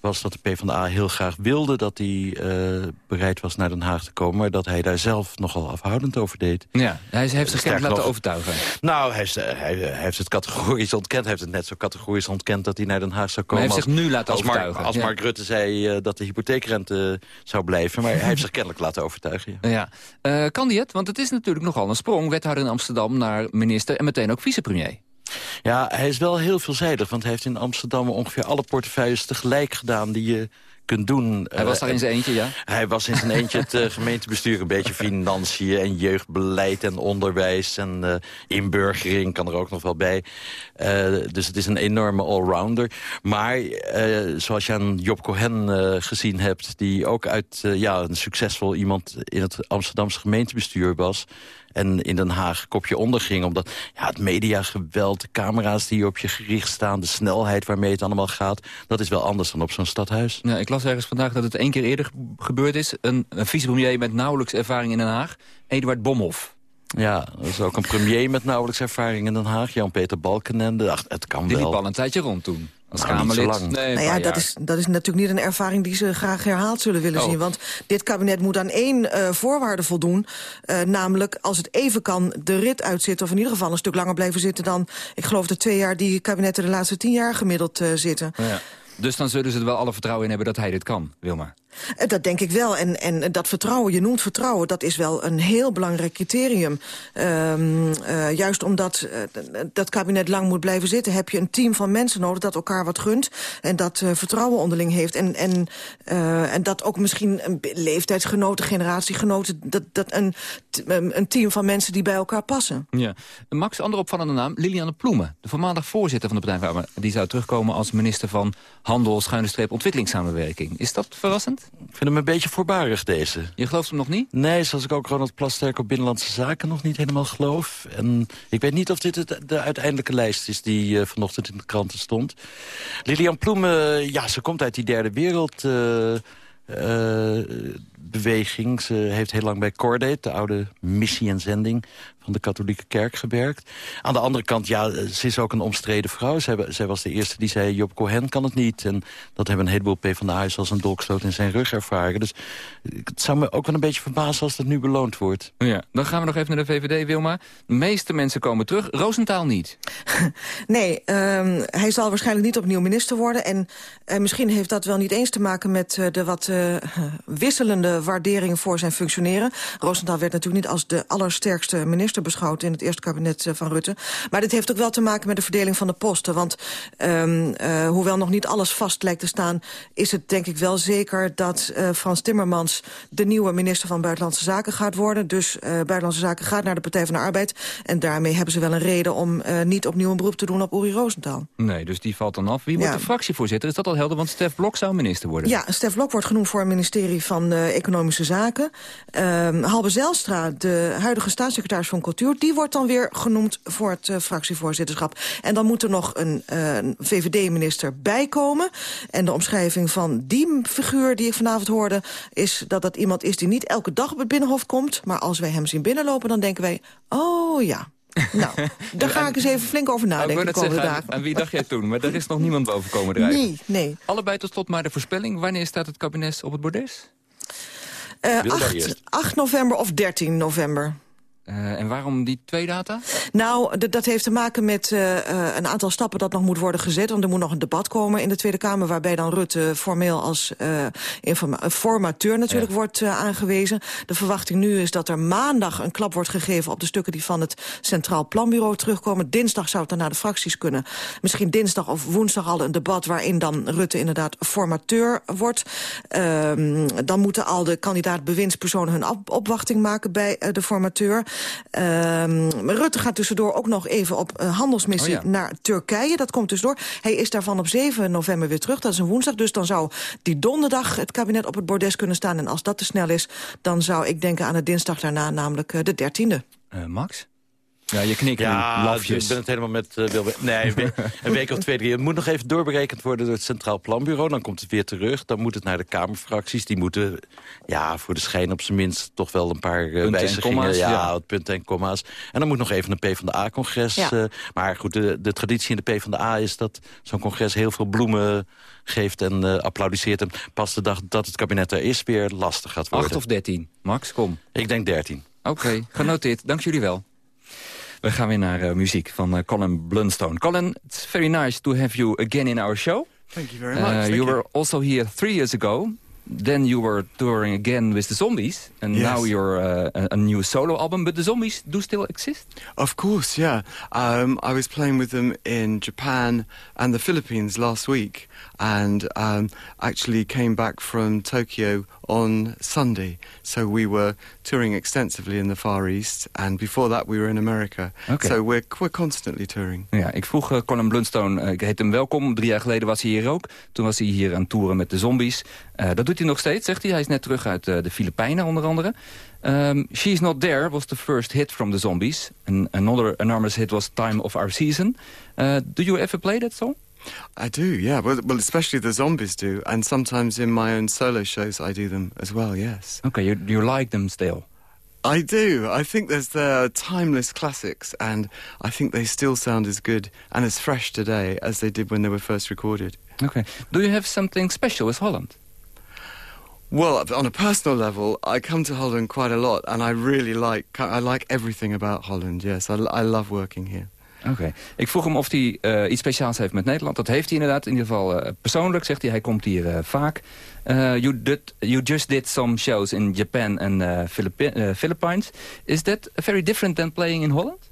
was dat de PvdA heel graag wilde dat hij eh, bereid was naar Den Haag te komen... maar dat hij daar zelf nogal afhoudend over deed. Ja, hij heeft zich kennelijk laten nog- overtuigen. Nou, hij, is, eh, hij, hij heeft het categorisch ontkend. Hij heeft het net zo categorisch ontkend dat hij naar Den Haag zou Maar komen. hij heeft zich nu laten als Mark, overtuigen, als ja. Mark Rutte zei eh, dat de hypotheekrente zou blijven. Maar hij heeft zich kennelijk laten overtuigen. Ja. Ja. Eh, kan die het? Want het is natuurlijk nogal een sprong. Wethouder in Amsterdam naar minister en meteen ook vicepremier. Ja, hij is wel heel veelzijdig. Want hij heeft in Amsterdam ongeveer alle portefeuilles tegelijk gedaan die je kunt doen. Hij was Eh, daar in zijn eentje, ja? Hij was in zijn eentje het eh, gemeentebestuur, een beetje financiën en jeugdbeleid en onderwijs en eh, inburgering kan er ook nog wel bij. Eh, dus het is een enorme allrounder. Maar eh, zoals je aan Job Cohen eh, gezien hebt, die ook uit eh, ja, een succesvol iemand in het Amsterdamse gemeentebestuur was en in Den Haag kopje onderging. Omdat ja, het mediageweld, de camera's die op je gericht staan... de snelheid waarmee het allemaal gaat... dat is wel anders dan op zo'n stadhuis. Ja, ik las ergens vandaag dat het één keer eerder ge- gebeurd is. Een, een vicepremier met nauwelijks ervaring in Den Haag. Eduard Bomhoff. Ja, dat is ook een premier met nauwelijks ervaring in Den Haag. Jan-Peter Balkenende. Ach, het kan Die wel. liep al een tijdje rond toen. Als Nou, niet zo Kamerlid. lang. Nee, een Nou ja, dat is, dat is natuurlijk niet een ervaring die ze graag herhaald zullen willen Oh. zien. Want dit kabinet moet aan één eh, voorwaarde voldoen. eh, namelijk, als het even kan, de rit uitzitten... of in ieder geval een stuk langer blijven zitten dan... ik geloof de twee jaar die kabinetten de laatste tien jaar gemiddeld eh, zitten. Ja. Dus dan zullen ze er wel alle vertrouwen in hebben dat hij dit kan, Wilma. Eh, Dat denk ik wel. En, en dat vertrouwen, je noemt vertrouwen, dat is wel een heel belangrijk criterium. Ehm, eh, juist omdat eh, dat kabinet lang moet blijven zitten... heb je een team van mensen nodig dat elkaar wat gunt... en dat vertrouwen onderling heeft. En, en, en dat ook misschien een leeftijdsgenoten, generatiegenoten... dat, dat een, een team van mensen die bij elkaar passen. Ja. Max, andere opvallende naam, Liliane Ploemen. De voormalig voorzitter van de Partij van. Die zou terugkomen als minister van Handel, schuine streep, ontwikkelingssamenwerking. Is dat verrassend? Ik vind hem een beetje voorbarig, deze. Je gelooft hem nog niet? Nee, zoals ik ook Ronald Plasterk op Binnenlandse Zaken nog niet helemaal geloof. En ik weet niet of dit het, de uiteindelijke lijst is die eh, vanochtend in de kranten stond. Lilian Ploemen, ja, ze komt uit die derde wereld... eh, eh, beweging. Ze heeft heel lang bij Cordate, de oude missie en zending van de katholieke kerk gewerkt. Aan de andere kant, ja, ze is ook een omstreden vrouw. Zij, zij was de eerste die zei, Job Cohen kan het niet. En dat hebben een heleboel PvdA's als een dolkstoot in zijn rug ervaren. Dus het zou me ook wel een beetje verbazen als dat nu beloond wordt. Ja, dan gaan we nog even naar de VVD, Wilma. De meeste mensen komen terug, Roosentaal niet. Nee, ehm, hij zal waarschijnlijk niet opnieuw minister worden. En eh, misschien heeft dat wel niet eens te maken met eh, de wat eh, wisselende waardering voor zijn functioneren. Roosendaal werd natuurlijk niet als de allersterkste minister beschouwd in het eerste kabinet eh, van Rutte. Maar dit heeft ook wel te maken met de verdeling van de posten. Want ehm, eh, hoewel nog niet alles vast lijkt te staan, is het denk ik wel zeker dat eh, Frans Timmermans de nieuwe minister van Buitenlandse Zaken gaat worden. Dus Buitenlandse Zaken gaat naar de Partij van de Arbeid. En daarmee hebben ze wel een reden om niet opnieuw een beroep te doen op Uri Rosenthal. Nee, dus die valt dan af. Wie wordt Ja. de fractievoorzitter? Is dat al helder? Want Stef Blok zou minister worden. Ja, Stef Blok wordt genoemd voor het ministerie van Economische Zaken. Ehm Halbe Zijlstra, de huidige staatssecretaris van Cultuur... die wordt dan weer genoemd voor het eh, fractievoorzitterschap. En dan moet er nog een, eh, VVD-minister bijkomen. En de omschrijving van die figuur die ik vanavond hoorde... is dat dat iemand is die niet elke dag op het Binnenhof komt... maar als wij hem zien binnenlopen, dan denken wij... oh ja, nou, daar ga ik eens even flink over ik nadenken de komende zeggen, aan, dagen. aan wie dacht jij toen? Maar er is nog niemand boven komen drijven. Nee, nee. Allebei tot slot maar de voorspelling. Wanneer staat het kabinet op het bordes? Eh, daar 8, eerst. 8 november of 13 november. Uh, en waarom die twee data? Nou, dat heeft te maken met uh, uh, een aantal stappen dat nog moet worden gezet. Want er moet nog een debat komen in de Tweede Kamer... waarbij dan Rutte formeel als formateur natuurlijk ja. wordt aangewezen. De verwachting nu is dat er maandag een klap wordt gegeven... op de stukken die van het Centraal Planbureau terugkomen. Dinsdag zou het dan naar de fracties kunnen. Misschien dinsdag of woensdag al een debat... waarin dan Rutte inderdaad formateur wordt. Ehm, dan moeten al de kandidaat-bewindspersonen hun op opwachting maken... bij de formateur. Um, Rutte gaat tussendoor ook nog even op uh, handelsmissie oh ja. naar Turkije. Dat komt dus door. Hij is daarvan op 7 november weer terug. Dat is een woensdag. Dus dan zou die donderdag het kabinet op het bordes kunnen staan. En als dat te snel is, dan zou ik denken aan de dinsdag daarna, namelijk uh, de 13e. Uh, Max? Ja, je knikt ja, lafjes. ik ben het helemaal met uh, Wilber. Nee, een week, een week of twee, drie. Het moet nog even doorberekend worden door het Centraal Planbureau. Dan komt het weer terug. Dan moet het naar de Kamerfracties. Die moeten, ja, voor de schijn op zijn minst... toch wel een paar uh, wijzigingen. Komma's, ja, ja. het punten en komma's. En dan moet nog even een PvdA-congres. Ja. Uh, maar goed, de, de traditie in de PvdA is dat zo'n congres heel veel bloemen geeft en uh, applaudisseert. En pas de dag dat het kabinet er is weer lastig gaat worden. Acht of dertien? Max, kom. Ik denk dertien. Oké, okay, genoteerd. Dank jullie wel. We gaan weer naar uh, muziek van uh, Colin Blunstone. Colin, it's very nice to have you again in our show. Thank you very much. Uh, you were also here three years ago. Then you were touring again with the Zombies. And yes. now you're uh, a new solo album. But the Zombies do still exist? Of course, yeah. Um, I was playing with them in Japan and the Philippines last week. And um, actually came back from Tokyo on Sunday. So we were touring extensively in the Far East. And before that we were in America. Okay. So we're, we're constantly touring. Ja, ik vroeg uh, Colin Blunstone, uh, ik heet hem welkom. Drie jaar geleden was hij hier ook. Toen was hij hier aan toeren met de zombies. Uh, dat doet hij nog steeds, zegt hij. Hij is net terug uit de Filipijnen onder andere. Um, She's Not There was the first hit from the zombies. And another enormous hit was Time of Our Season. do you ever play that song? I do, yeah. Well, well, especially the zombies do. And sometimes in my own solo shows I do them as well, yes. Okay, you, you like them still? I do. I think there's the timeless classics, and I think they still sound as good and as fresh today as they did when they were first recorded. Okay. Do you have something special with Holland? Well, on a personal level, I come to Holland quite a lot, and I really like I like everything about Holland. Yes, I, I love working here. Oké. Ik vroeg hem of hij uh, iets speciaals heeft met Nederland. Dat heeft hij inderdaad. In ieder geval uh, persoonlijk, zegt hij. Hij komt hier uh, vaak. you, did, you just did some shows in Japan and Philippi Philippines. Is that very different than playing in Holland?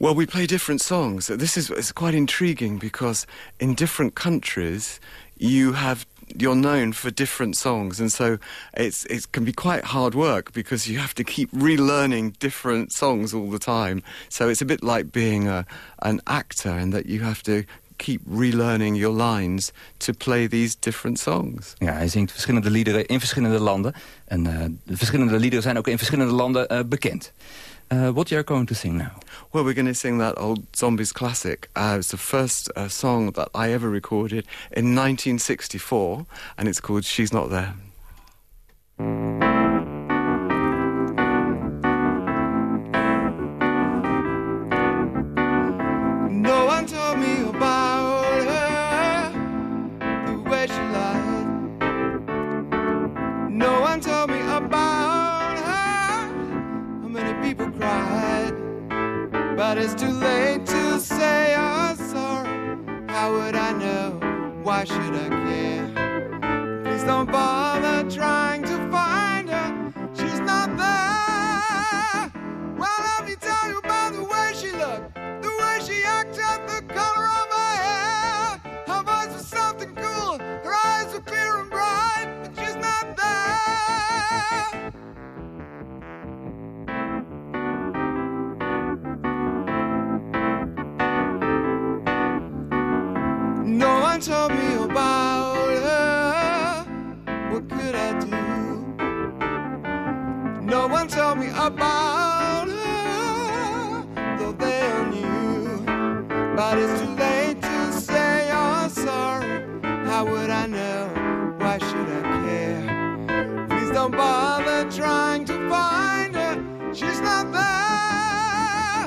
Well, we play different songs. This is it's quite intriguing because in different countries you have you're known for different songs, and so it's it can be quite hard work because you have to keep relearning different songs all the time. So it's a bit like being a an actor, in that you have to keep relearning your lines to play these different songs. Ja, hij zingt verschillende liederen in verschillende landen. En uh, de verschillende liederen zijn ook in verschillende landen uh, bekend. Uh, what are you're going to sing now? Well, we're going to sing that old Zombies classic. Uh, it's the first uh, song that I ever recorded in 1964, and it's called She's Not There. Should I about her, though they all knew. But it's too late to say you're sorry. How would I know? Why should I care? Please don't bother trying to find her. She's not there.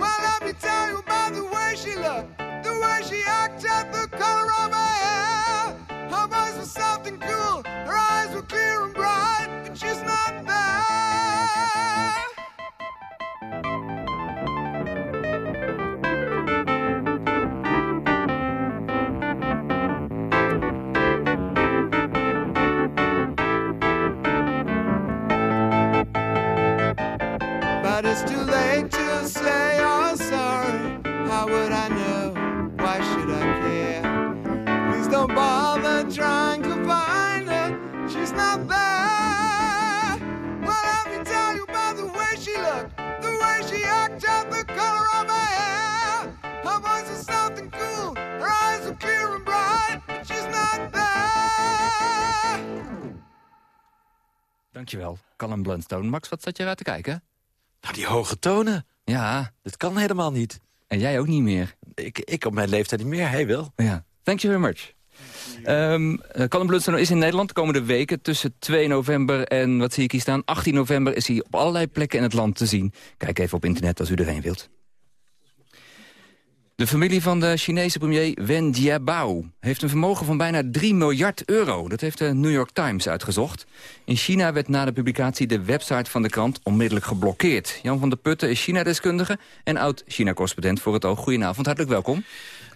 Well, let me tell you about the way she looked, the way she acted, the color Dankjewel, Callum Blunstone. Max, wat zat je eruit te kijken? Nou, die hoge tonen. Ja. Dat kan helemaal niet. En jij ook niet meer. Ik, ik op mijn leeftijd niet meer, hij wel. Ja. Thank you very much. Um, Callum Blunstone is in Nederland de komende weken tussen 2 november en, wat zie ik hier staan, 18 november is hij op allerlei plekken in het land te zien. Kijk even op internet als u erheen wilt. De familie van de Chinese premier Wen Jiabao heeft een vermogen van bijna 3 miljard euro. Dat heeft de New York Times uitgezocht. In China werd na de publicatie de website van de krant onmiddellijk geblokkeerd. Jan van der Putten is China-deskundige en oud-China-correspondent voor het Oog. Goedenavond, hartelijk welkom.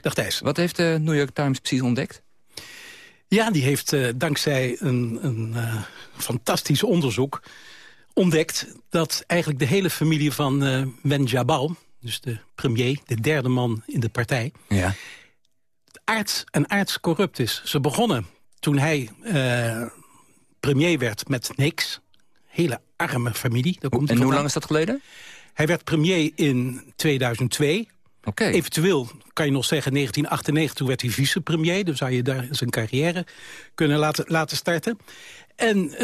Dag Thijs. Wat heeft de New York Times precies ontdekt? Ja, die heeft uh, dankzij een, een uh, fantastisch onderzoek ontdekt... dat eigenlijk de hele familie van uh, Wen Jiabao dus de premier, de derde man in de partij... Ja. aards en aards corrupt is. Ze begonnen toen hij uh, premier werd met niks. Hele arme familie. Daar komt en hoe lang is dat geleden? Hij werd premier in 2002. Okay. Eventueel kan je nog zeggen 1998, toen werd hij vicepremier. Dan zou je daar zijn carrière kunnen laten, laten starten. En uh,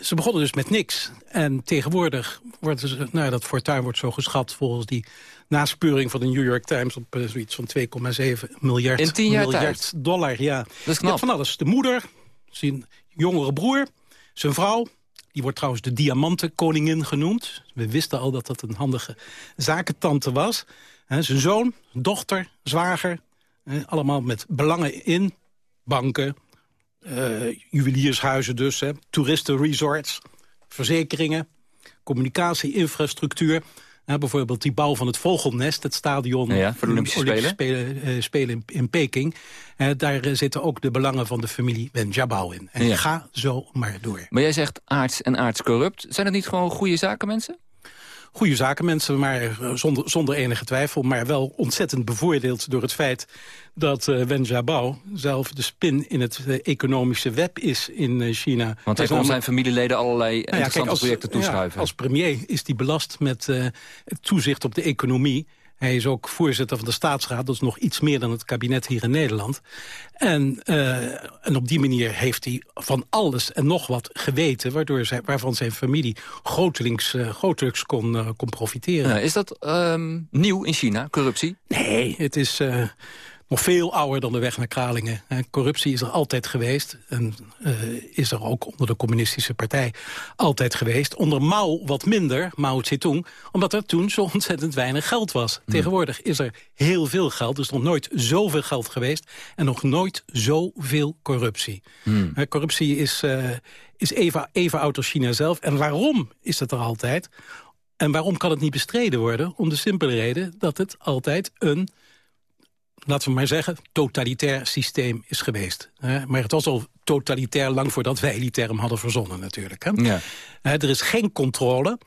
ze begonnen dus met niks. En tegenwoordig wordt ze, nou, dat fortuin wordt zo geschat... volgens die naspeuring van de New York Times... op uh, zoiets van 2,7 miljard, In tien jaar miljard tijd. dollar. Ja. Dat is knap. van alles. De moeder, zijn jongere broer, zijn vrouw... Die wordt trouwens de diamantenkoningin genoemd. We wisten al dat dat een handige zakentante was. He, zijn zoon, dochter, zwager. He, allemaal met belangen in banken, uh, juweliershuizen dus, toeristenresorts, verzekeringen, communicatie-infrastructuur. Bijvoorbeeld die bouw van het Vogelnest, het stadion... Ja, voor de Olympische, Olympische Spelen, uh, Spelen in, in, Peking. daar zitten ook de belangen van de familie Wen Jiabao in. En Ja. ga zo maar door. Maar jij zegt aards en aards corrupt. Zijn dat niet gewoon goede zakenmensen? Goede zakenmensen, maar eh, zonder, zonder enige twijfel. Maar wel ontzettend bevoordeeld door het feit dat eh Wen Jiabao zelf de spin in het eh, economische web is in China. Want hij kon zijn familieleden allerlei Nou ja, interessante kijk, als- projecten toeschuiven. ja, als premier is hij belast met het toezicht op de economie. Hij is ook voorzitter van de staatsraad. Dat is nog iets meer dan het kabinet hier in Nederland. En, eh, en op die manier heeft hij van alles en nog wat geweten... Waardoor zij, waarvan zijn familie grootelijks, eh, grootelijks kon, eh, kon profiteren. Ja, is dat ehm, nieuw in China, corruptie? Nee, het is nog veel ouder dan de weg naar Kralingen. hè. corruptie is er altijd geweest. En eh, is er ook onder de communistische partij altijd geweest. Onder Mao wat minder, Mao Zedong. Omdat er toen zo ontzettend weinig geld was. Tegenwoordig is er heel veel geld. Er is nog nooit zoveel geld geweest. En nog nooit zoveel corruptie. Hè, corruptie is, eh, is even, even oud als China zelf. En waarom is het er altijd? En waarom kan het niet bestreden worden? Om de simpele reden dat het altijd een laten we maar zeggen, totalitair systeem is geweest. Hè, maar het was al totalitair lang voordat wij die term hadden verzonnen natuurlijk. Hè. Ja. Hè, er is geen controle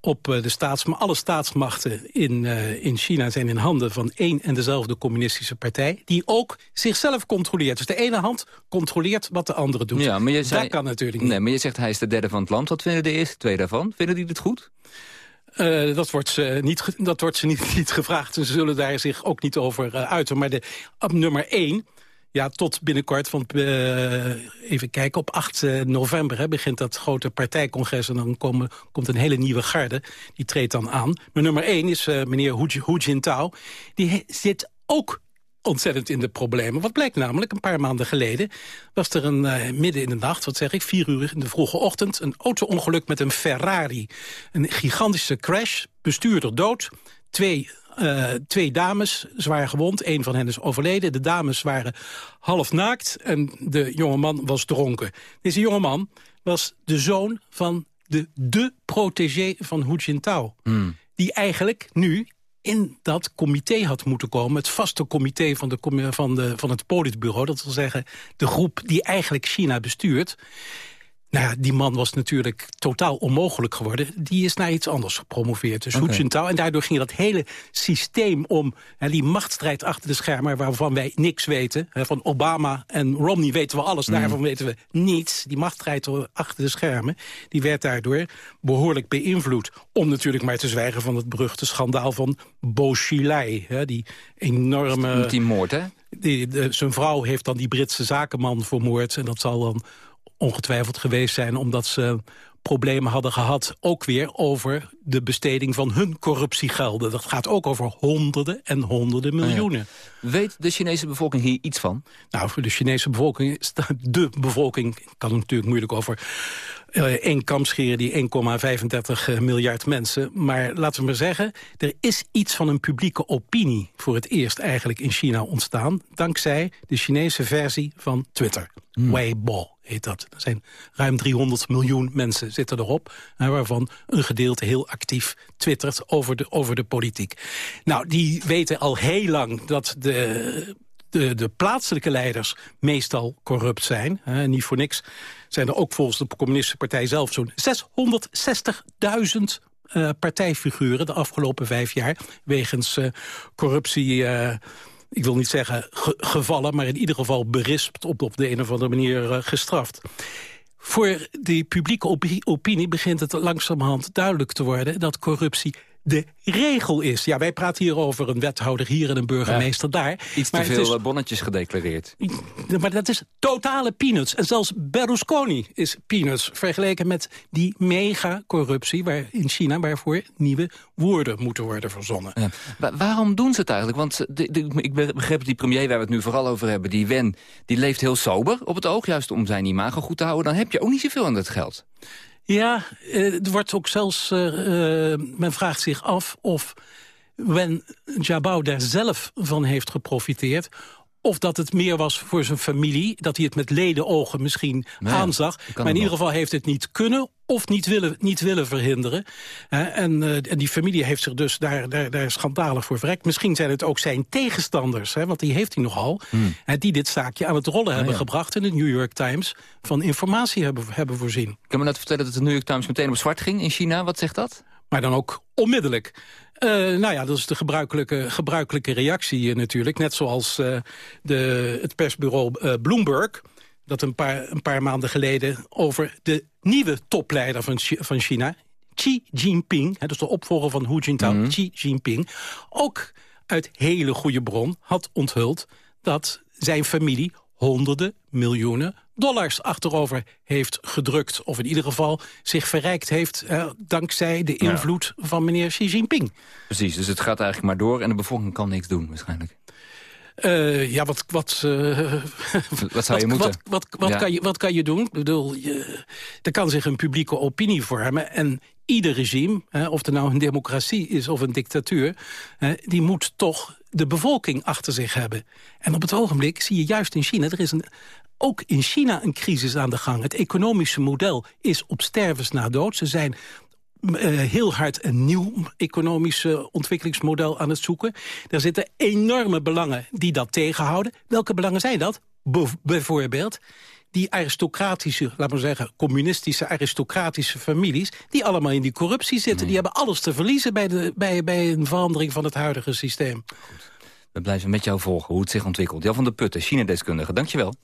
op eh, de staatsmacht. Alle staatsmachten in, eh, in China zijn in handen van één en dezelfde communistische partij... die ook zichzelf controleert. Dus de ene hand controleert wat de andere doet. Ja, maar je zei, Dat kan natuurlijk niet. Nee, maar je zegt hij is de derde van het land. Wat vinden de eerste twee daarvan? Vinden die het goed? Eh, dat wordt ze, niet, dat wordt ze niet, niet gevraagd. Ze zullen daar zich ook niet over eh, uiten. Maar de, op nummer 1, ja, tot binnenkort, want eh, even kijken, op 8 eh, november hè, begint dat grote partijcongres... en dan komen, komt een hele nieuwe garde, die treedt dan aan. Maar nummer 1 is meneer Hu, Jintao. Die zit ook ontzettend in de problemen. Wat blijkt namelijk, een paar maanden geleden... was er een eh, midden in de nacht, wat zeg ik, vier uur in de vroege ochtend... een auto-ongeluk met een Ferrari. Een gigantische crash, bestuurder dood... Twee, eh, twee dames zwaar gewond, een van hen is overleden. De dames waren half naakt en de jongeman was dronken. Deze jongeman was de zoon van de, de protégé van Hu Jintao. Die eigenlijk nu in dat comité had moeten komen. Het vaste comité van, de, van, de, van het politbureau. Dat wil zeggen de groep die eigenlijk China bestuurt. Nou ja, die man was natuurlijk totaal onmogelijk geworden. Die is naar iets anders gepromoveerd. Dus. Hu Jintao. En daardoor ging dat hele systeem om... Hè, die machtsstrijd achter de schermen waarvan wij niks weten. Hè, van Obama en Romney weten we alles. Mhm. Daarvan weten we niets. Die machtsstrijd achter de schermen... die werd daardoor behoorlijk beïnvloed. Om natuurlijk maar te zwijgen van het beruchte schandaal van Bo Xilai. Hè, die enorme... Met die moord, hè? Die, de- zijn vrouw heeft dan die Britse zakenman vermoord. En dat zal dan ongetwijfeld geweest zijn... omdat ze problemen hadden gehad, ook weer over de besteding van hun corruptiegelden. Dat gaat ook over honderden en honderden Oh miljoenen. Weet de Chinese bevolking hier iets van? Nou, voor de Chinese bevolking de bevolking... kan het natuurlijk moeilijk over eh, één kam scheren... die 1,35 miljard mensen. Maar laten we maar zeggen, er is iets van een publieke opinie... voor het eerst eigenlijk in China ontstaan... dankzij de Chinese versie van Twitter. Weibo heet dat. Er zijn ruim 300 miljoen mensen zitten erop... waarvan een gedeelte heel actief twittert over de, over de politiek. Nou, die weten al heel lang dat de de, de plaatselijke leiders meestal corrupt zijn. Hè, niet voor niks zijn er ook volgens de communistische partij zelf... zo'n 660.000 eh, partijfiguren de afgelopen vijf jaar... wegens eh, corruptie... eh, ik wil niet zeggen ge- gevallen, maar in ieder geval berispt... op, op de een of andere manier gestraft. Voor die publieke opi- opinie begint het langzamerhand duidelijk te worden... dat corruptie de regel is. Ja, wij praten hier over een wethouder hier en een burgemeester daar. Iets te maar veel is- eh, bonnetjes gedeclareerd. maar dat is totale peanuts. En zelfs Berlusconi is peanuts. Vergeleken met die mega-corruptie waar in China... waarvoor nieuwe woorden moeten worden verzonnen. Ja. Wa- waarom doen ze het eigenlijk? Want de, de- ik begrijp dat die premier waar we het nu vooral over hebben... die Wen, die leeft heel sober op het oog... juist om zijn imago goed te houden. Dan heb je ook niet zoveel aan dat geld. Ja, eh, er wordt ook zelfs... eh, eh, men vraagt zich af of Wen Jiabao daar zelf van heeft geprofiteerd... of dat het meer was voor zijn familie... dat hij het met ledenogen misschien Nou ja, aanzag. Maar in ieder geval heeft het niet kunnen of niet willen, niet willen verhinderen. En, eh, en die familie heeft zich dus daar, daar, daar schandalig voor verrekt. Misschien zijn het ook zijn tegenstanders, hè, want die heeft hij nogal... hè, die dit zaakje aan het rollen hebben Hmm. ja. gebracht... en de New York Times van informatie hebben, hebben voorzien. Ik kan me net vertellen dat de New York Times meteen op zwart ging in China. Wat zegt dat? Maar dan ook onmiddellijk. Eh, nou ja, dat is de gebruikelijke, gebruikelijke reactie natuurlijk. Net zoals eh, de, het persbureau eh, Bloomberg... dat een paar, een paar maanden geleden over de nieuwe topleider van, van China... Xi Jinping, hè, dus de opvolger van Hu Jintao, Xi Jinping... ook uit hele goede bron had onthuld dat zijn familie honderden miljoenen dollars achterover heeft gedrukt. Of in ieder geval zich verrijkt heeft eh, dankzij de Ja. invloed van meneer Xi Jinping. Precies, dus het gaat eigenlijk maar door... en de bevolking kan niks doen waarschijnlijk. Eh, ja, wat, wat, eh, Wat zou je moeten? Wat, wat, wat, Ja. kan je, wat kan je doen? Ik bedoel, je, er kan zich een publieke opinie vormen. En ieder regime, hè, of het nou een democratie is of een dictatuur... hè, die moet toch de bevolking achter zich hebben. En op het ogenblik zie je juist in China... er is ook in China een crisis aan de gang. Het economische model is op stervens na dood. Ze zijn eh, heel hard een nieuw economisch ontwikkelingsmodel aan het zoeken. Er zitten enorme belangen die dat tegenhouden. Welke belangen zijn dat? Bijvoorbeeld die aristocratische, laten we zeggen... communistische aristocratische families... die allemaal in die corruptie zitten. Die hebben alles te verliezen bij, de, bij, bij een verandering van het huidige systeem. We blijven met jou volgen hoe het zich ontwikkelt. Jan van der Putten, China-deskundige, dankjewel.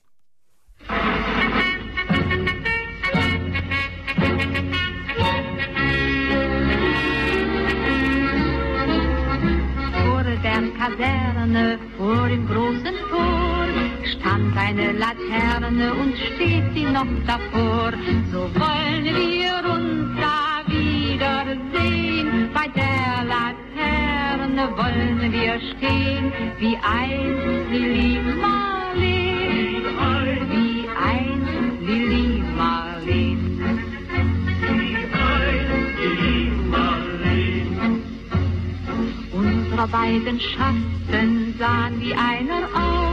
Vor der Kaserne, vor dem großen Tor, stand eine Laterne und steht sie noch davor. So wollen wir uns da wiedersehen, bei der Laterne wollen wir stehen, wie einst Lili Marleen, wie einst Lili Marleen. Unsere beiden Schatten sahen wie einer aus,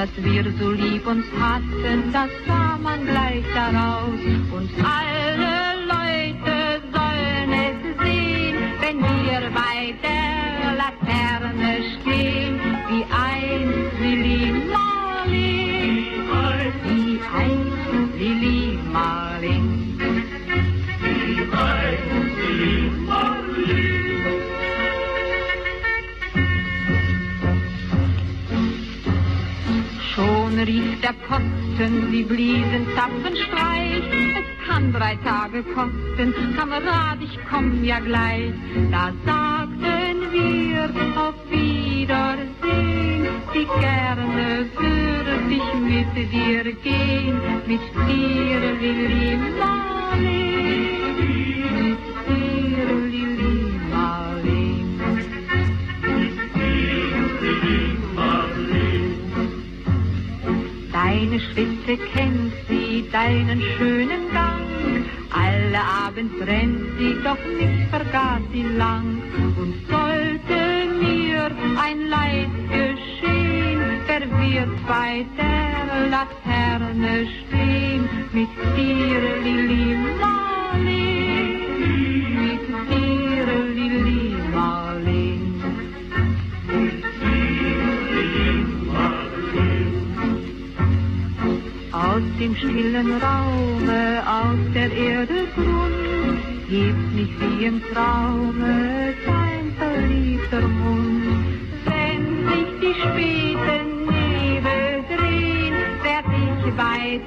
dass wir so lieb uns hatten, das sah man gleich daraus. Und alle Leute sollen es sehen, wenn wir bei kosten, sie bliesen Zapfenstreich. Es kann drei Tage kosten, Kamerad, ich komm ja gleich. Da sagten wir auf Wiedersehen, wie gerne würde ich mit dir gehen, mit dir, Lili Marleen, mit Deine Schritte kennt sie, deinen schönen Gang. Alle Abend rennt sie, doch nicht vergaß sie lang. Und sollte mir ein Leid geschehen, wer wird bei der Laterne stehen? Mit dir, Lili Marleen, stillen Raume, aus der Erde Grund, hebt mich wie im Traume dein verliebter Mund. Wenn sich die späten Nebel drehen, werd ich bei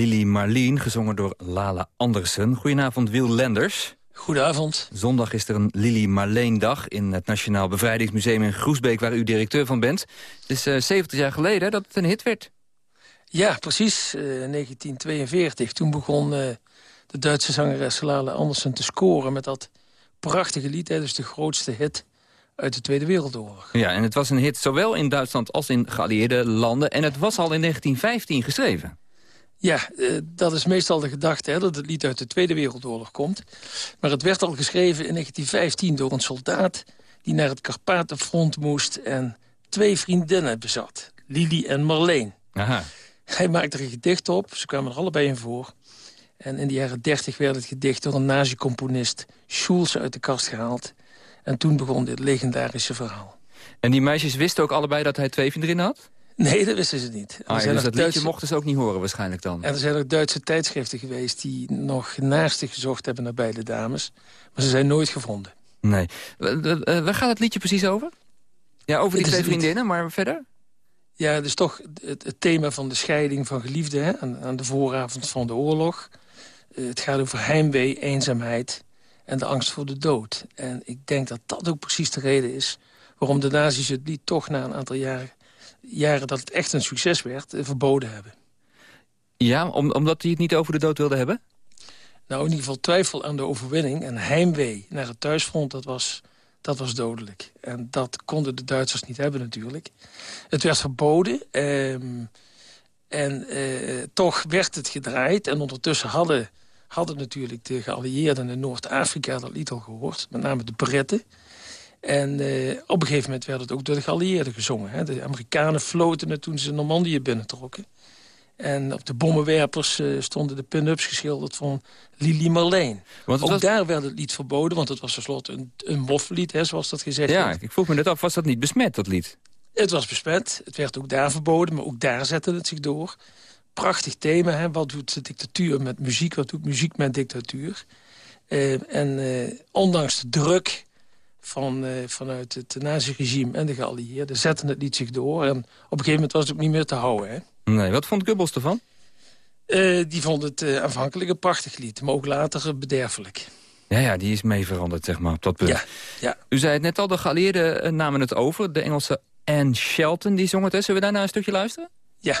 het Lily Marleen, gezongen door Lala Andersen. Goedenavond, Wil Lenders. Goedenavond. Zondag is er een Lily Marleen-dag in het Nationaal Bevrijdingsmuseum in Groesbeek... waar u directeur van bent. Het is eh, 70 jaar geleden dat het een hit werd. Ja, precies. eh, 1942. Toen begon eh, de Duitse zangeres Lala Andersen te scoren... met dat prachtige lied. Hè, dus de grootste hit uit de Tweede Wereldoorlog. Ja, en het was een hit zowel in Duitsland als in geallieerde landen. En het was al in 1915 geschreven. Ja, eh, dat is meestal de gedachte hè, dat het lied uit de Tweede Wereldoorlog komt. Maar het werd al geschreven in 1915 door een soldaat... die naar het Karpatenfront moest en twee vriendinnen bezat. Lili en Marleen. Aha. Hij maakte er een gedicht op, ze kwamen er allebei in voor. En in de jaren 30 werd het gedicht door een nazi-componist Schulze uit de kast gehaald. En toen begon dit legendarische verhaal. En die meisjes wisten ook allebei dat hij twee vriendinnen had? Nee, dat wisten ze niet. Ah, ja, dus dat liedje Duitse- mochten ze ook niet horen waarschijnlijk dan. En er zijn ook Duitse tijdschriften geweest die nog naarstig gezocht hebben naar beide dames. Maar ze zijn nooit gevonden. Nee. Waar gaat het liedje precies over? Ja, over die twee vriendinnen, maar verder? Ja, is toch het, het thema van de scheiding van geliefden hè, aan, aan de vooravond van de oorlog. Eh, het gaat over heimwee, eenzaamheid en de angst voor de dood. En ik denk dat dat ook precies de reden is waarom de nazi's het lied toch na een aantal jaren, jaren dat het echt een succes werd, eh, verboden hebben. Ja, om, omdat hij het niet over de dood wilde hebben? Nou, in ieder geval twijfel aan de overwinning en heimwee naar het thuisfront, dat was, dat was dodelijk. En dat konden de Duitsers niet hebben natuurlijk. Het werd verboden ehm, en eh, toch werd het gedraaid. En ondertussen hadden, hadden natuurlijk de geallieerden in Noord-Afrika dat lied al gehoord. Met name de Britten. En eh, op een gegeven moment werd het ook door de geallieerden gezongen. Hè. De Amerikanen floten het toen ze Normandië binnentrokken. En op de bommenwerpers eh, stonden de pin-ups geschilderd van Lili Marleen. Want Ook was- daar werd het lied verboden, want het was tenslotte een, een moffenlied, hè, zoals dat gezegd Ja, werd. ik vroeg me net af, was dat niet besmet, dat lied? Het was besmet, het werd ook daar verboden, maar ook daar zette het zich door. Prachtig thema, hè? wat doet de dictatuur met muziek, wat doet muziek met dictatuur. Eh, en ondanks de druk van, eh, vanuit het nazi-regime en de geallieerden... zetten het lied zich door en op een gegeven moment was het ook niet meer te houden. Hè? Nee, wat vond Goebbels ervan? Eh, die vond het eh, aanvankelijk een prachtig lied, maar ook later bederfelijk. Ja, ja, die is mee veranderd, zeg maar, op dat punt. Ja, ja. U zei het net al, de geallieerden namen het over. De Engelse Anne Shelton, die zong het. Hè. Zullen we daarna een stukje luisteren? Ja.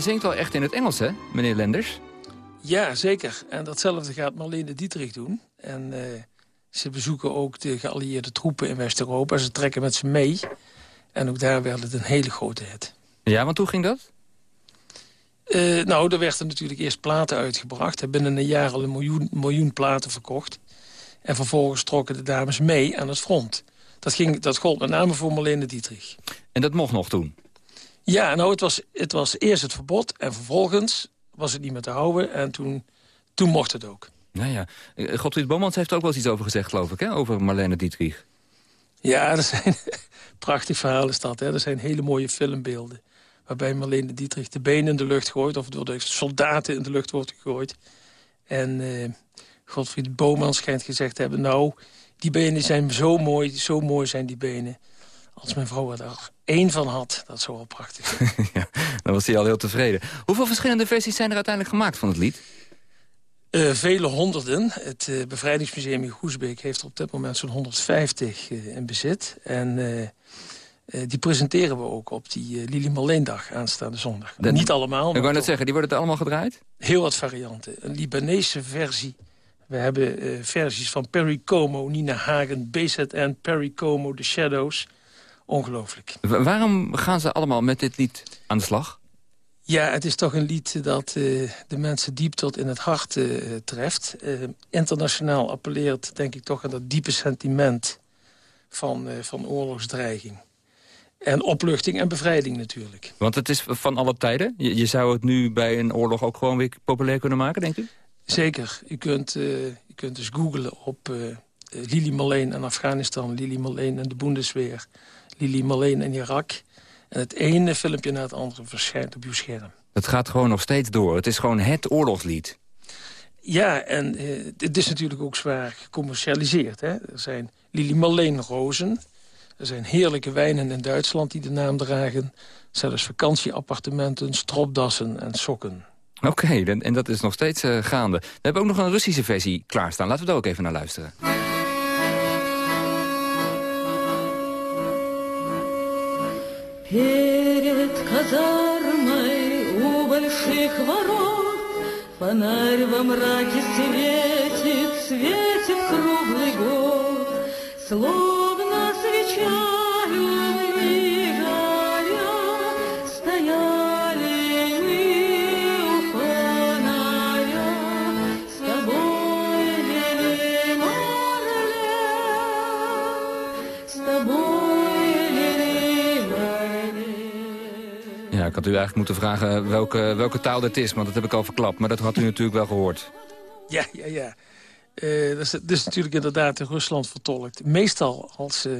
Zingt wel echt in het Engels, hè, meneer Lenders? Ja, zeker. En datzelfde gaat Marlene Dietrich doen. En eh, ze bezoeken ook de geallieerde troepen in West-Europa. Ze trekken met ze mee. En ook daar werd het een hele grote hit. Ja, want hoe ging dat? Eh, nou, er werden natuurlijk eerst platen uitgebracht. Binnen een jaar al een miljoen, miljoen platen verkocht. En vervolgens trokken de dames mee aan het front. Dat, ging, dat gold met name voor Marlene Dietrich. En dat mocht nog toen? Ja, nou, het was, het was eerst het verbod. En vervolgens was het niet meer te houden. En toen, toen mocht het ook. Nou ja, Eh, Godfried Bomans heeft er ook wel eens iets over gezegd, geloof ik, hè? over Marlene Dietrich. Ja, er zijn prachtig verhaal is dat. Hè. Er zijn hele mooie filmbeelden. Waarbij Marlene Dietrich de benen in de lucht gooit... of door de soldaten in de lucht wordt gegooid. En eh, Godfried Boman schijnt gezegd te hebben... nou, die benen zijn zo mooi, zo mooi zijn die benen. Als mijn vrouw daar één van had, dat zou wel prachtig zijn. Dan was hij al heel tevreden. Hoeveel verschillende versies zijn er uiteindelijk gemaakt van het lied? Eh, vele honderden. Het eh, Bevrijdingsmuseum in Goesbeek heeft er op dit moment zo'n 150 eh, in bezit. En die presenteren we ook op die Lili Marleendag aanstaande zondag. Niet allemaal, Ik wou net zeggen, die worden er allemaal gedraaid? heel wat varianten. Een Libanese versie. We hebben versies van Perry Como, Nina Hagen, BZN, Perry Como, The Shadows. Ongelooflijk. Wa- waarom gaan ze allemaal met dit lied aan de slag? Ja, het is toch een lied dat eh, de mensen diep tot in het hart eh, treft. Eh, internationaal appelleert, denk ik, toch aan dat diepe sentiment van, van oorlogsdreiging. En opluchting en bevrijding natuurlijk. Want het is van alle tijden. Je, je zou het nu bij een oorlog ook gewoon weer populair kunnen maken, denkt u? Zeker. U kunt, u kunt dus googlen op Lili Marleen en Afghanistan, Lili Marleen en de Bundesweer, Lili Marleen en Irak. En het ene filmpje na het andere verschijnt op uw scherm. Het gaat gewoon nog steeds door. Het is gewoon het oorlogslied. Ja, en eh, het is natuurlijk ook zwaar gecommercialiseerd. Hè? Er zijn Lili Marleen rozen. Er zijn heerlijke wijnen in Duitsland die de naam dragen. Zelfs vakantieappartementen, stropdassen en sokken. Oké, en, en dat is nog steeds eh, gaande. We hebben ook nog een Russische versie klaarstaan. Laten we daar ook even naar luisteren. Перед казармой у больших ворот Фонарь во мраке светит, светит круглый год. Словно свеча ik had u eigenlijk moeten vragen welke, welke taal dit is, want dat heb ik al verklapt. Maar dat had u natuurlijk wel gehoord. Ja, ja, ja. Eh, dat, is, dat is natuurlijk inderdaad in Rusland vertolkt. Meestal als, eh,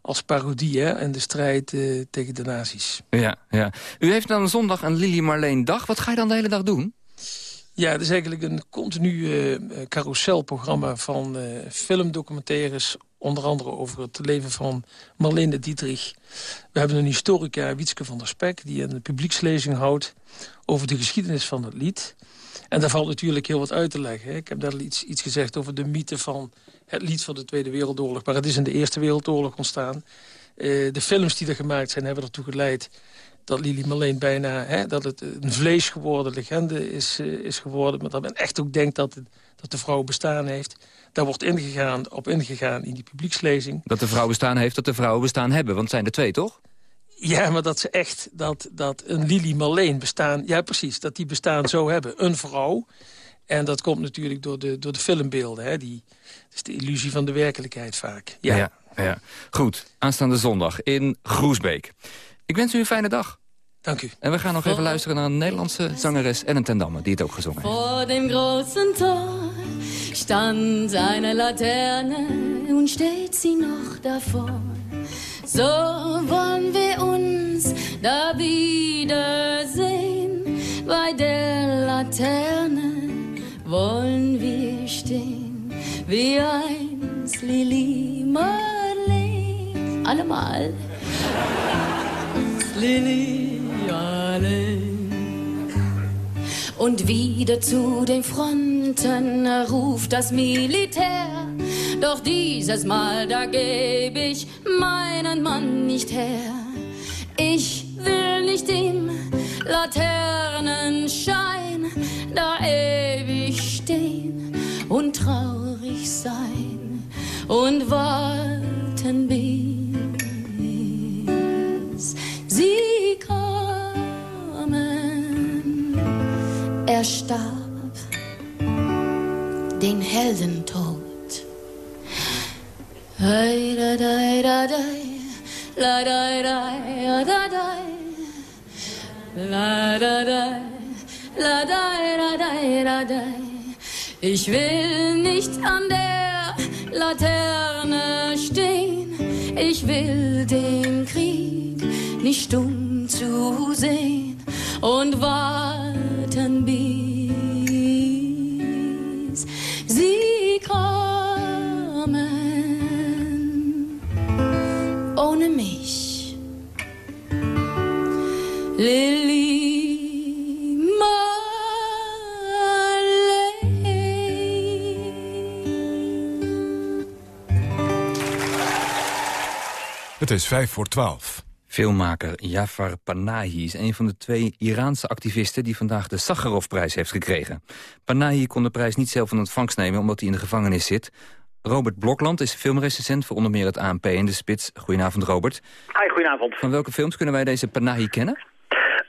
als parodie hè, in de strijd eh, tegen de nazi's. Ja, ja. U heeft dan zondag een Lili Marleen dag. Wat ga je dan de hele dag doen? Ja, het is eigenlijk een continu carouselprogramma van filmdocumentaires. Onder andere over het leven van Marlene Dietrich. We hebben een historica, Wietske van der Spek... die een publiekslezing houdt over de geschiedenis van het lied. En daar valt natuurlijk heel wat uit te leggen. Ik heb daar iets, iets gezegd over de mythe van het lied van de Tweede Wereldoorlog. Maar het is in de Eerste Wereldoorlog ontstaan. Eh, de films die er gemaakt zijn hebben ertoe geleid dat Lili Marleen bijna hè, dat het een vlees geworden legende is, eh, is geworden. Maar dat men echt ook denkt dat, het- dat de vrouw bestaan heeft. Daar wordt ingegaan, op ingegaan in die publiekslezing. Dat de vrouw bestaan heeft, dat de vrouwen bestaan hebben. Want het zijn er twee, toch? Ja, maar dat ze echt, dat, dat een Lili Marleen bestaan... Ja, precies, dat die bestaan zo hebben. Een vrouw. En dat komt natuurlijk door de, door de filmbeelden. Hè, die, dat is de illusie van de werkelijkheid vaak. Ja. ja, ja. Goed, aanstaande zondag in Groesbeek. Ik wens u een fijne dag. Dank u. En we gaan nog even luisteren naar een Nederlandse zangeres en een tendamme die het ook gezongen heeft. Vor dem großen Tor stand eine Laterne und steht sie noch davor. So wollen wir uns da wiedersehen. Bei der Laterne wollen wir stehen, wie einst Lili Marleen. allemal. Lily Allen. Und wieder zu den Fronten ruft das Militär. Doch dieses Mal, da geb ich meinen Mann nicht her. Ich will nicht im Laternenschein da ewig stehen und traurig sein und warten bis starb den Heldentod. Hey, da, da, da, da, la, da, da, da, da, la, da, da, la, da, da, da, da, da. Ich will nicht an der Laterne stehen, ich will den Krieg nicht stumm zu sehen und warten bis sie kommen ohne mich. Lily Het is vijf voor twaalf. Filmmaker Jafar Panahi is een van de twee Iraanse activisten... die vandaag de Sakharovprijs heeft gekregen. Panahi kon de prijs niet zelf in ontvangst nemen... omdat hij in de gevangenis zit. Robert Blokland is filmrecensent voor onder meer het ANP in de Spits. Goedenavond, Robert. Hi, goedenavond. Van welke films kunnen wij deze Panahi kennen?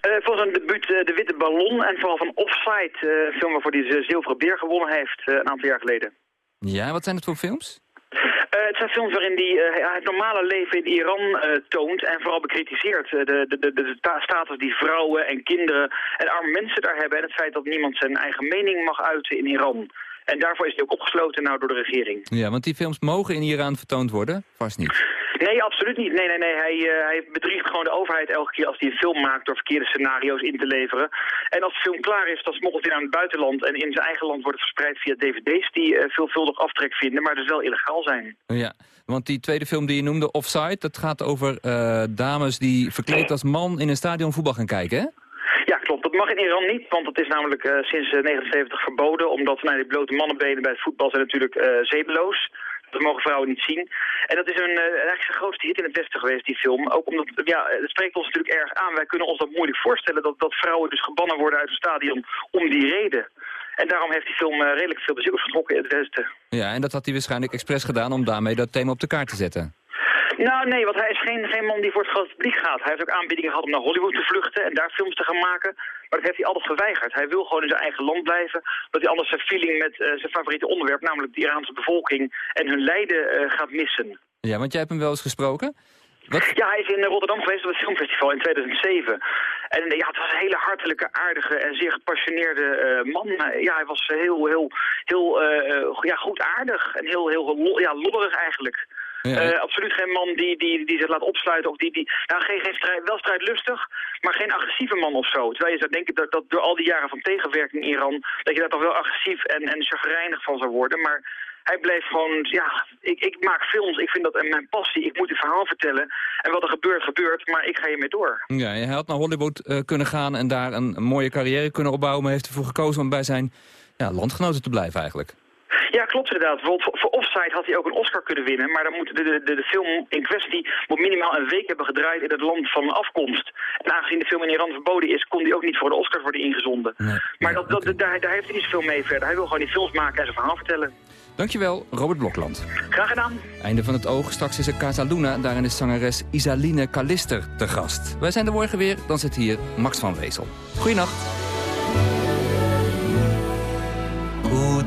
Eh voor zijn debuut eh, De Witte Ballon en vooral van Offside, eh, een film waarvoor hij de Zilveren Beer gewonnen heeft eh, een aantal jaar geleden. Ja, wat zijn het voor films? Eh, het zijn films waarin hij eh, het normale leven in Iran eh, toont en vooral bekritiseert. De, de, de, de sta- status die vrouwen en kinderen en arme mensen daar hebben en het feit dat niemand zijn eigen mening mag uiten in Iran. En daarvoor is hij ook opgesloten nou door de regering. Ja, want die films mogen in Iran vertoond worden? Vast niet. Nee, absoluut niet. Nee, nee, nee. Hij, eh, hij bedriegt gewoon de overheid elke keer als hij een film maakt door verkeerde scenario's in te leveren. En als de film klaar is, dan smokkelt hij naar het buitenland. En in zijn eigen land wordt het verspreid via dvd's die eh, veelvuldig aftrek vinden, maar dus wel illegaal zijn. Ja, want die tweede film die je noemde, Offside... dat gaat over eh, dames die verkleed als man in een stadion voetbal gaan kijken, hè? Ja, klopt. Dat mag in Iran niet, want dat is namelijk sinds eh, 79 verboden. Omdat nou, die blote mannenbenen bij het voetbal zijn natuurlijk zedeloos. Dat mogen vrouwen niet zien. En dat is een, eh, eigenlijk zijn grootste hit in het Westen geweest, die film. Ook omdat, ja, het spreekt ons natuurlijk erg aan. Wij kunnen ons dat moeilijk voorstellen dat, dat vrouwen dus gebannen worden uit een stadion om die reden. En daarom heeft die film eh, redelijk veel bezoekers getrokken in het Westen. Ja, en dat had hij waarschijnlijk expres gedaan om daarmee dat thema op de kaart te zetten. Nou, nee, want hij is geen, geen man die voor het grote publiek gaat. Hij heeft ook aanbiedingen gehad om naar Hollywood te vluchten en daar films te gaan maken. Maar dat heeft hij altijd geweigerd. Hij wil gewoon in zijn eigen land blijven. Dat hij anders zijn feeling met eh, zijn favoriete onderwerp, namelijk de Iraanse bevolking en hun lijden eh, gaat missen. Ja, want jij hebt hem wel eens gesproken? Ja, hij is in Rotterdam geweest op het filmfestival in 2007. En eh, ja, het was een hele hartelijke, aardige en zeer gepassioneerde eh, man. Ja, hij was heel, heel, heel ja, goed aardig en heel, heel ja, lodderig eigenlijk. Eh, absoluut geen man die, die, die zich laat opsluiten of die, die nou, geen, geen strijd, wel strijdlustig, maar geen agressieve man of zo. Terwijl je zou denken dat, dat door al die jaren van tegenwerking in Iran, dat je daar toch wel agressief en, en chagrijnig van zou worden. Maar hij bleef gewoon, ja, ik, ik maak films, ik vind dat mijn passie, ik moet een verhaal vertellen. En wat er gebeurt, gebeurt, maar ik ga hiermee door. Ja, hij had naar Hollywood eh, kunnen gaan en daar een, een mooie carrière kunnen opbouwen... maar heeft ervoor gekozen om bij zijn ja, landgenoten te blijven eigenlijk. Ja, klopt inderdaad. Bijvoorbeeld voor, voor Offside had hij ook een Oscar kunnen winnen. Maar dan moet de, de, de film in kwestie moet minimaal een week hebben gedraaid in het land van afkomst. En aangezien de film in Iran verboden is, kon die ook niet voor de Oscars worden ingezonden. maar dat, dat, daar, daar heeft hij niet zoveel mee verder. Hij wil gewoon die films maken en zijn verhaal vertellen. Dankjewel, Robert Blokland. Graag gedaan. Einde van het oog. Straks is er Casa Luna. Daarin is zangeres Isaline Kalister te gast. Wij zijn er morgen weer. Dan zit hier Max van Wezel. Goeienacht.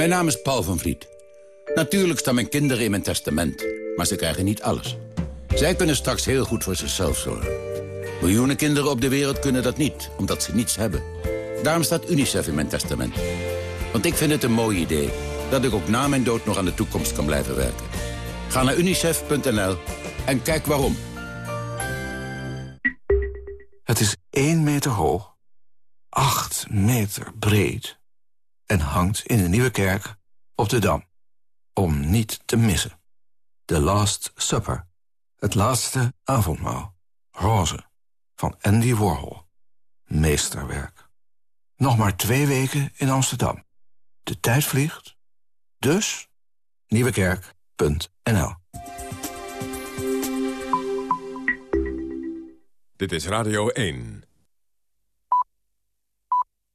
Mijn naam is Paul van Vliet. Natuurlijk staan mijn kinderen in mijn testament. maar ze krijgen niet alles. Zij kunnen straks heel goed voor zichzelf zorgen. Miljoenen kinderen op de wereld kunnen dat niet, omdat ze niets hebben. Daarom staat UNICEF in mijn testament. Want ik vind het een mooi idee dat ik ook na mijn dood nog aan de toekomst kan blijven werken. Ga naar unicef.nl en kijk waarom. Het is 1 meter hoog, 8 meter breed en hangt in de Nieuwe Kerk op de Dam. Om niet te missen. The Last Supper. Het laatste avondmaal. Roze. Van Andy Warhol. Meesterwerk. Nog maar twee weken in Amsterdam. De tijd vliegt. Dus nieuwekerk.nl Dit is Radio 1.